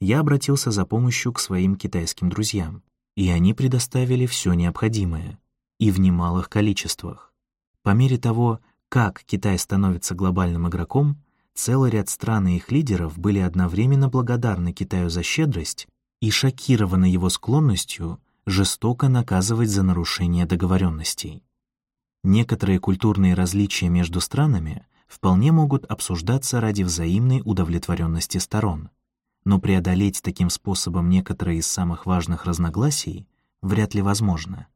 Я обратился за помощью к своим китайским друзьям и они предоставили все необходимое, и в немалых количествах. По мере того, как Китай становится глобальным игроком, целый ряд стран и их лидеров были одновременно благодарны Китаю за щедрость и шокированы его склонностью жестоко наказывать за нарушение договоренностей. Некоторые культурные различия между странами вполне могут обсуждаться ради взаимной удовлетворенности сторон но преодолеть таким способом некоторые из самых важных разногласий вряд ли возможно.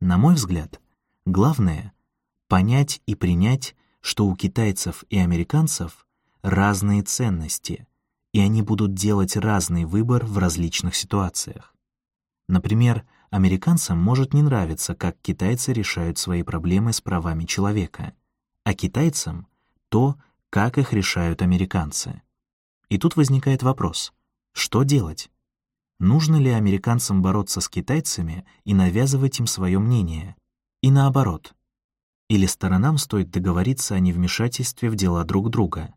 На мой взгляд, главное — понять и принять, что у китайцев и американцев разные ценности, и они будут делать разный выбор в различных ситуациях. Например, американцам может не нравиться, как китайцы решают свои проблемы с правами человека, а китайцам — то, как их решают американцы. И тут возникает вопрос, что делать? Нужно ли американцам бороться с китайцами и навязывать им свое мнение? И наоборот. Или сторонам стоит договориться о невмешательстве в дела друг друга?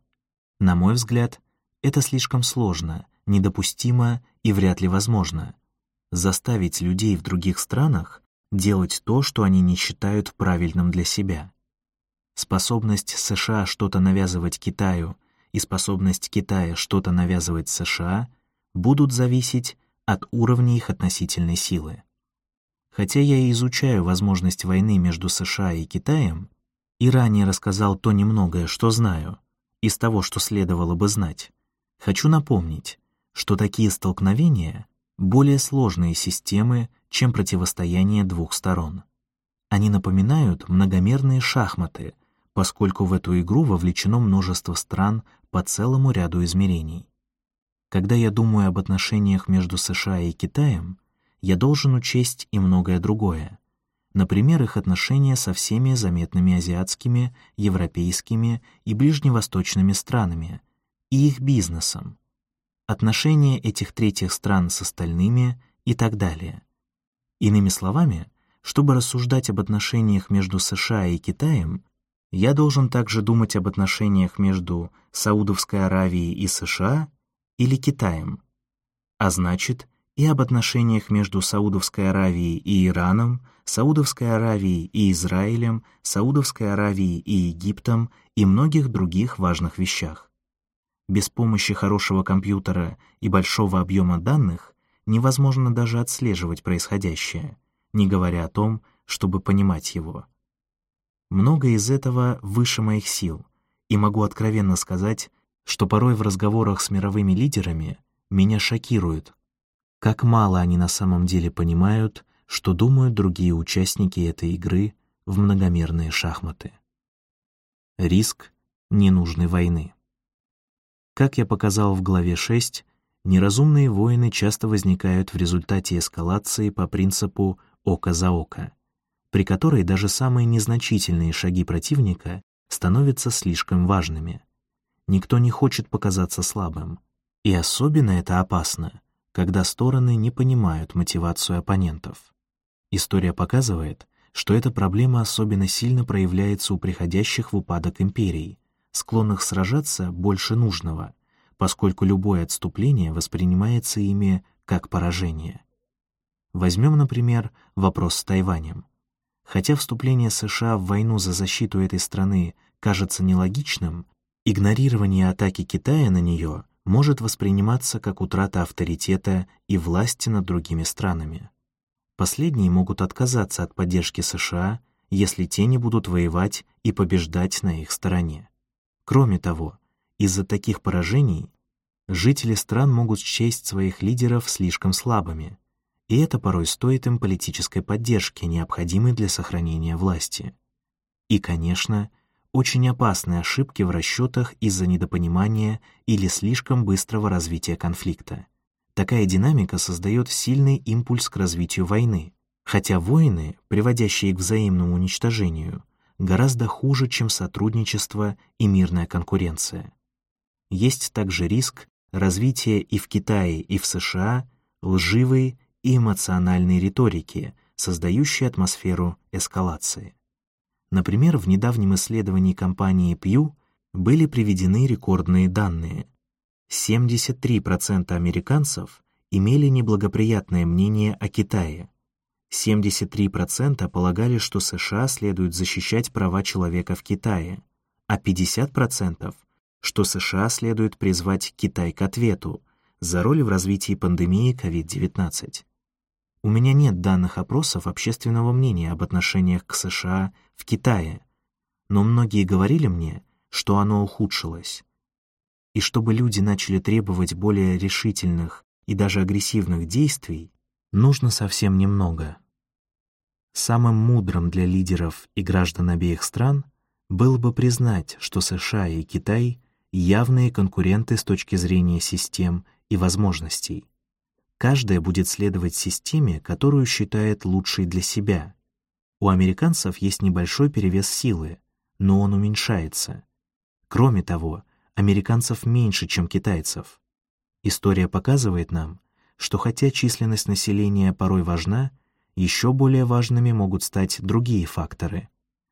На мой взгляд, это слишком сложно, недопустимо и вряд ли возможно. Заставить людей в других странах делать то, что они не считают правильным для себя. Способность США что-то навязывать Китаю и способность Китая что-то навязывать США будут зависеть от уровня их относительной силы. Хотя я и изучаю возможность войны между США и Китаем, и ранее рассказал то немногое, что знаю, из того, что следовало бы знать, хочу напомнить, что такие столкновения — более сложные системы, чем противостояние двух сторон. Они напоминают многомерные шахматы — поскольку в эту игру вовлечено множество стран по целому ряду измерений. Когда я думаю об отношениях между США и Китаем, я должен учесть и многое другое. Например, их отношения со всеми заметными азиатскими, европейскими и ближневосточными странами и их бизнесом, отношения этих третьих стран с остальными и так далее. Иными словами, чтобы рассуждать об отношениях между США и Китаем, я должен также думать об отношениях между Саудовской Аравией и США или Китаем, а значит, и об отношениях между Саудовской Аравией и Ираном, Саудовской Аравией и Израилем, Саудовской Аравией и Египтом и многих других важных вещах. Без помощи хорошего компьютера и большого объема данных невозможно даже отслеживать происходящее, не говоря о том, чтобы понимать его. Многое из этого выше моих сил, и могу откровенно сказать, что порой в разговорах с мировыми лидерами меня шокирует, как мало они на самом деле понимают, что думают другие участники этой игры в многомерные шахматы. Риск ненужной войны. Как я показал в главе 6, неразумные войны часто возникают в результате эскалации по принципу «око за око», при которой даже самые незначительные шаги противника становятся слишком важными. Никто не хочет показаться слабым, и особенно это опасно, когда стороны не понимают мотивацию оппонентов. История показывает, что эта проблема особенно сильно проявляется у приходящих в упадок империй, склонных сражаться больше нужного, поскольку любое отступление воспринимается ими как поражение. Возьмем, например, вопрос с Тайванем. Хотя вступление США в войну за защиту этой страны кажется нелогичным, игнорирование атаки Китая на нее может восприниматься как утрата авторитета и власти над другими странами. Последние могут отказаться от поддержки США, если те не будут воевать и побеждать на их стороне. Кроме того, из-за таких поражений жители стран могут счесть своих лидеров слишком слабыми, и это порой стоит им политической поддержки, необходимой для сохранения власти. И, конечно, очень опасные ошибки в расчетах из-за недопонимания или слишком быстрого развития конфликта. Такая динамика создает сильный импульс к развитию войны, хотя войны, приводящие к взаимному уничтожению, гораздо хуже, чем сотрудничество и мирная конкуренция. Есть также риск развития и в Китае, и в США лживой и эмоциональной риторики, создающей атмосферу эскалации. Например, в недавнем исследовании компании Pew были приведены рекордные данные. 73% американцев имели неблагоприятное мнение о Китае. 73% полагали, что США следует защищать права человека в Китае, а 50% что США следует призвать Китай к ответу за роль в развитии пандемии COVID-19. У меня нет данных опросов общественного мнения об отношениях к США в Китае, но многие говорили мне, что оно ухудшилось. И чтобы люди начали требовать более решительных и даже агрессивных действий, нужно совсем немного. Самым мудрым для лидеров и граждан обеих стран было бы признать, что США и Китай — явные конкуренты с точки зрения систем и возможностей. Каждая будет следовать системе, которую считает лучшей для себя. У американцев есть небольшой перевес силы, но он уменьшается. Кроме того, американцев меньше, чем китайцев. История показывает нам, что хотя численность населения порой важна, еще более важными могут стать другие факторы.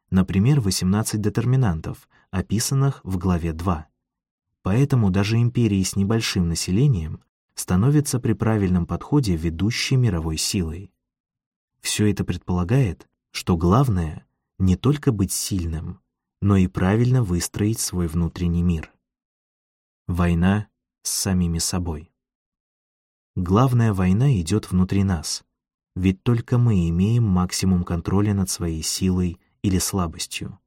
Например, 18 детерминантов, описанных в главе 2. Поэтому даже империи с небольшим населением становится при правильном подходе ведущей мировой силой. Все это предполагает, что главное — не только быть сильным, но и правильно выстроить свой внутренний мир. Война с самими собой. Главная война идет внутри нас, ведь только мы имеем максимум контроля над своей силой или слабостью.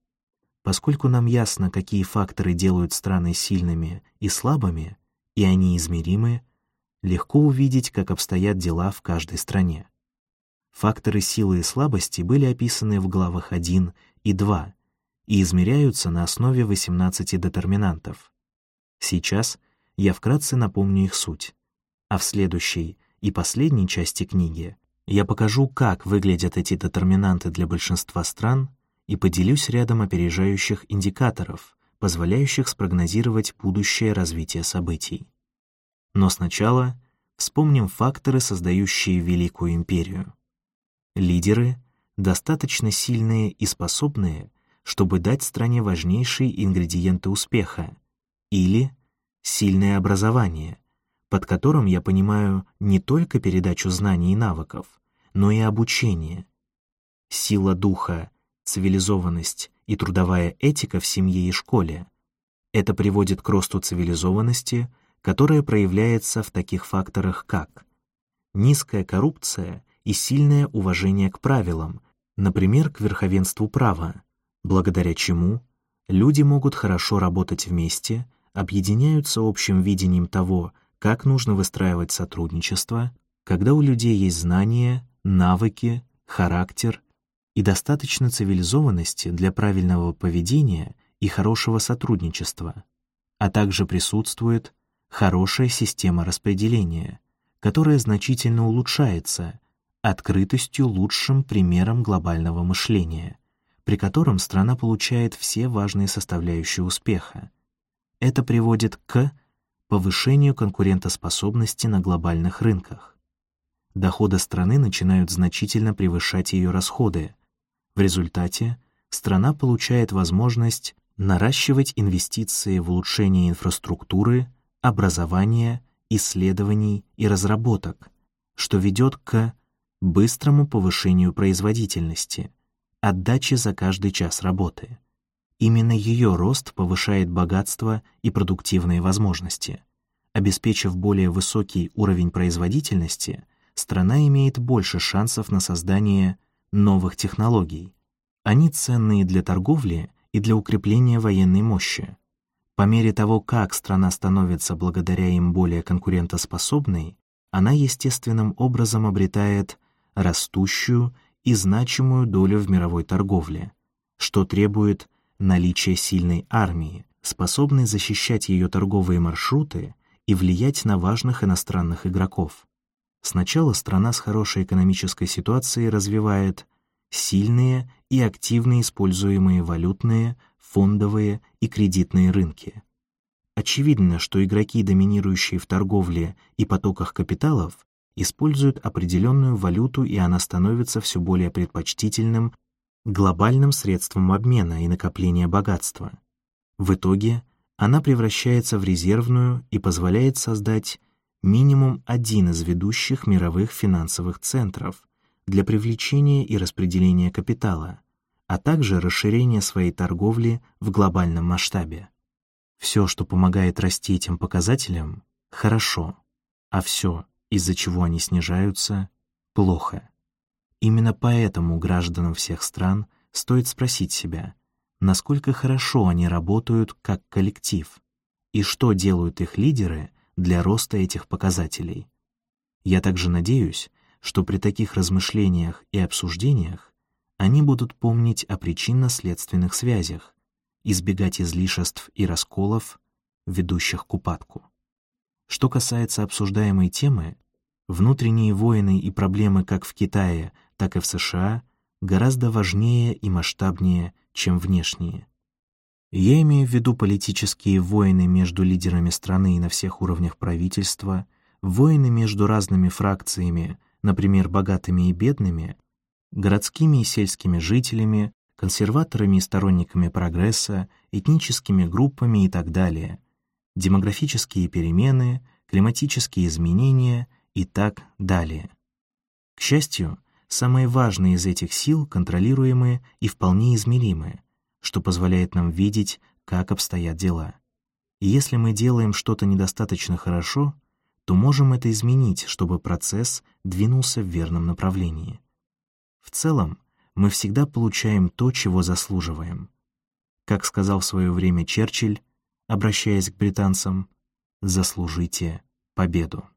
Поскольку нам ясно, какие факторы делают страны сильными и слабыми, и они измеримы, легко увидеть, как обстоят дела в каждой стране. Факторы силы и слабости были описаны в главах 1 и 2 и измеряются на основе 18 детерминантов. Сейчас я вкратце напомню их суть, а в следующей и последней части книги Я покажу, как выглядят эти детерминанты для большинства стран и поделюсь рядом опережающих индикаторов, позволяющих спрогнозировать будущее развитие событий. Но сначала вспомним факторы, создающие Великую империю. Лидеры — достаточно сильные и способные, чтобы дать стране важнейшие ингредиенты успеха, или сильное образование, под которым я понимаю не только передачу знаний и навыков, но и обучение. Сила духа, цивилизованность и трудовая этика в семье и школе. Это приводит к росту цивилизованности, которая проявляется в таких факторах, как низкая коррупция и сильное уважение к правилам, например, к верховенству права, благодаря чему люди могут хорошо работать вместе, объединяются общим видением того, как нужно выстраивать сотрудничество, когда у людей есть знания, навыки, характер и достаточно цивилизованности для правильного поведения и хорошего сотрудничества, а также присутствует хорошая система распределения, которая значительно улучшается открытостью лучшим примером глобального мышления, при котором страна получает все важные составляющие успеха. Это приводит к повышению конкурентоспособности на глобальных рынках. Доходы страны начинают значительно превышать ее расходы. В результате страна получает возможность наращивать инвестиции в улучшение инфраструктуры, образования, исследований и разработок, что ведет к быстрому повышению производительности, отдаче за каждый час работы. Именно ее рост повышает богатство и продуктивные возможности. Обеспечив более высокий уровень производительности, страна имеет больше шансов на создание новых технологий. Они ценные для торговли и для укрепления военной мощи. По мере того, как страна становится благодаря им более конкурентоспособной, она естественным образом обретает растущую и значимую долю в мировой торговле, что требует наличия сильной армии, способной защищать ее торговые маршруты и влиять на важных иностранных игроков. Сначала страна с хорошей экономической ситуацией развивает сильные и активно используемые валютные, фондовые и кредитные рынки. Очевидно, что игроки, доминирующие в торговле и потоках капиталов, используют определенную валюту, и она становится все более предпочтительным глобальным средством обмена и накопления богатства. В итоге она превращается в резервную и позволяет создать минимум один из ведущих мировых финансовых центров для привлечения и распределения капитала, а также расширения своей торговли в глобальном масштабе. Все, что помогает расти этим показателям, хорошо, а все, из-за чего они снижаются, плохо. Именно поэтому гражданам всех стран стоит спросить себя, насколько хорошо они работают как коллектив и что делают их лидеры для роста этих показателей. Я также надеюсь, что при таких размышлениях и обсуждениях они будут помнить о причинно-следственных связях, избегать излишеств и расколов, ведущих к упадку. Что касается обсуждаемой темы, внутренние войны и проблемы как в Китае, так и в США гораздо важнее и масштабнее, чем внешние. Я имею в виду политические войны между лидерами страны и на всех уровнях правительства, войны между разными фракциями, например, богатыми и бедными, городскими и сельскими жителями, консерваторами и сторонниками прогресса, этническими группами и так далее, демографические перемены, климатические изменения и так далее. К счастью, самые важные из этих сил контролируемые и вполне измеримые, что позволяет нам видеть, как обстоят дела. И если мы делаем что-то недостаточно хорошо, то можем это изменить, чтобы процесс двинулся в верном направлении. В целом, мы всегда получаем то, чего заслуживаем. Как сказал в свое время Черчилль, обращаясь к британцам, «заслужите победу».